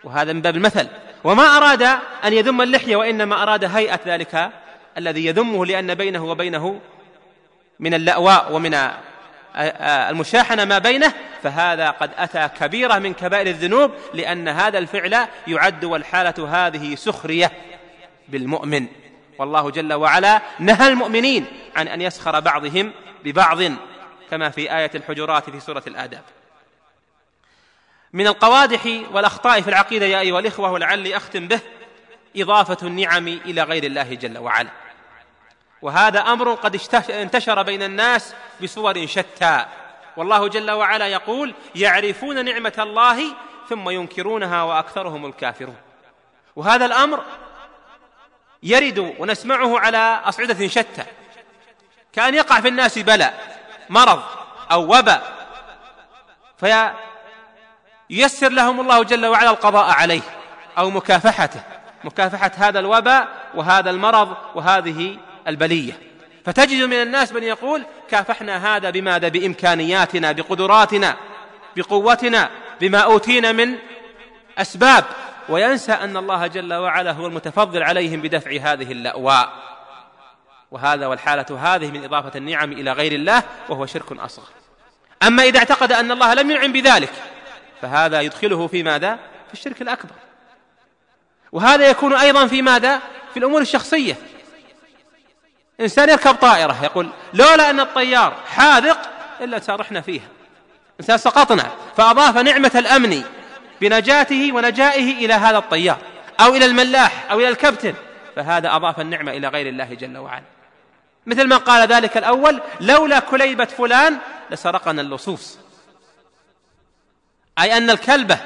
Speaker 3: وهذا من باب المثل. وما أراد أن يذم اللحية وإنما أراد هيئة ذلك الذي يذمه لأن بينه وبينه من اللأواء ومن المشاحنة ما بينه فهذا قد أتى كبيرة من كبائر الذنوب لأن هذا الفعل يعد والحالة هذه سخرية بالمؤمن. والله جل وعلا نهى المؤمنين عن أن يسخر بعضهم ببعض كما في آية الحجرات في سورة الآداب. من القوادح والأخطاء في العقيدة يا أيها الإخوة ولعلي أختم به إضافة النعم إلى غير الله جل وعلا. وهذا أمر قد انتشر بين الناس بصور شتى. والله جل وعلا يقول يعرفون نعمة الله ثم ينكرونها وأكثرهم الكافرون. وهذا الأمر يرد ونسمعه على أصعدة شتى. كأن يقع في الناس بلاء مرض أو وباء. فييسر لهم الله جل وعلا القضاء عليه أو مكافحته. مكافحة هذا الوباء وهذا المرض وهذه البلية. فتجد من الناس من يقول كافحنا هذا بماذا؟ بإمكانياتنا بقدراتنا بقوتنا بما أوتينا من أسباب. وينسى أن الله جل وعلا هو المتفضل عليهم بدفع هذه اللأواء وهذا والحالة هذه من إضافة النعم إلى غير الله وهو شرك أصغر. أما إذا اعتقد أن الله لم ينعم بذلك فهذا يدخله في ماذا؟ في الشرك الأكبر. وهذا يكون أيضا في ماذا؟ في الأمور الشخصية. إنسان يركب طائرة يقول لولا أن الطيار حاذق إلا سارحنا فيها. إنسان سقطنا فأضاف نعمة الأمن بنجاته ونجائه إلى هذا الطيار أو إلى الملاح أو إلى الكابتن فهذا أضاف النعمة إلى غير الله جل وعلا. مثل ما قال ذلك الأول لولا كليبة فلان لسرقنا اللصوص. أي أن الكلبة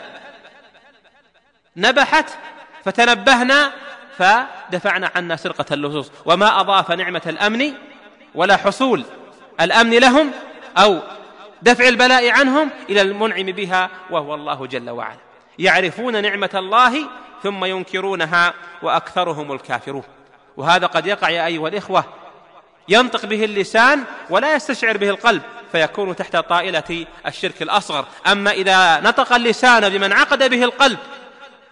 Speaker 3: نبحت فتنبهنا دفعنا عنا سرقة اللصوص. وما أضاف نعمة الأمن ولا حصول الأمن لهم أو دفع البلاء عنهم إلى المنعم بها وهو الله جل وعلا. يعرفون نعمة الله ثم ينكرونها وأكثرهم الكافرون. وهذا قد يقع يا أيها الإخوة. ينطق به اللسان ولا يستشعر به القلب فيكون تحت طائلة الشرك الأصغر. أما إذا نطق اللسان بمن عقد به القلب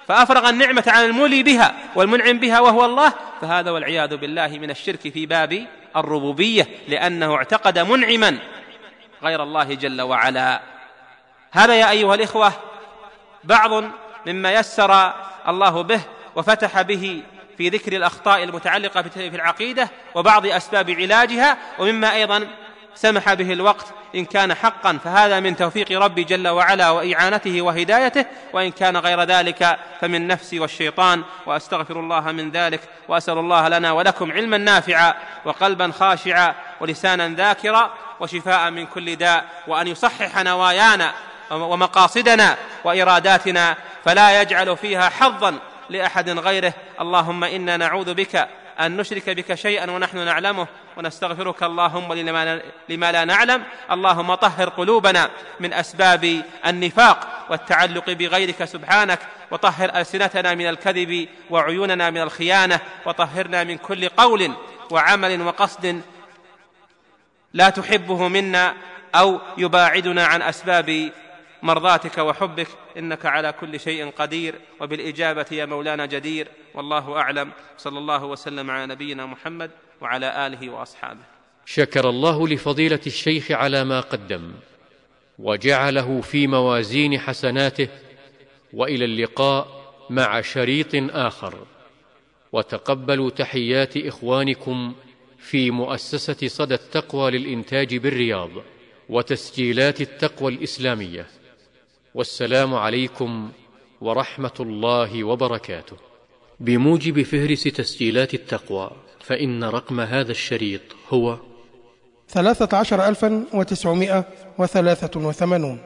Speaker 3: فأفرغ النعمة عن المولي بها والمنعم بها وهو الله فهذا والعياذ بالله من الشرك في باب الربوبية لأنه اعتقد منعما غير الله جل وعلا. هذا يا أيها الإخوة بعض مما يسر الله به وفتح به في ذكر الأخطاء المتعلقة في العقيدة وبعض أسباب علاجها ومما أيضا سمح به الوقت إن كان حقا فهذا من توفيق ربي جل وعلا وإعانته وهدايته وإن كان غير ذلك فمن نفسي والشيطان وأستغفر الله من ذلك وأسأل الله لنا ولكم علما نافعا وقلبا خاشعا ولسانا ذاكرا وشفاء من كل داء وأن يصحح نوايانا ومقاصدنا وإراداتنا فلا يجعل فيها حظا لأحد غيره. اللهم إنا نعوذ بك أن نشرك بك شيئا ونحن نعلمه ونستغفرك اللهم لما لا نعلم. اللهم طهر قلوبنا من أسباب النفاق والتعلق بغيرك سبحانك وطهر ألسنتنا من الكذب وعيوننا من الخيانة وطهرنا من كل قول وعمل وقصد لا تحبه منا أو يباعدنا عن أسباب مرضاتك وحبك. إنك على كل شيء قدير وبالإجابة يا مولانا جدير. والله أعلم. صلى الله وسلم على نبينا محمد. وعلى آله وأصحابه.
Speaker 1: شكر الله لفضيلة الشيخ على ما قدم وجعله في موازين حسناته وإلى اللقاء مع شريط آخر. وتقبلوا تحيات إخوانكم في مؤسسة صدى التقوى للإنتاج بالرياض وتسجيلات التقوى الإسلامية. والسلام عليكم ورحمة الله وبركاته. بموجب فهرس تسجيلات التقوى فإن رقم هذا الشريط هو
Speaker 2: 13983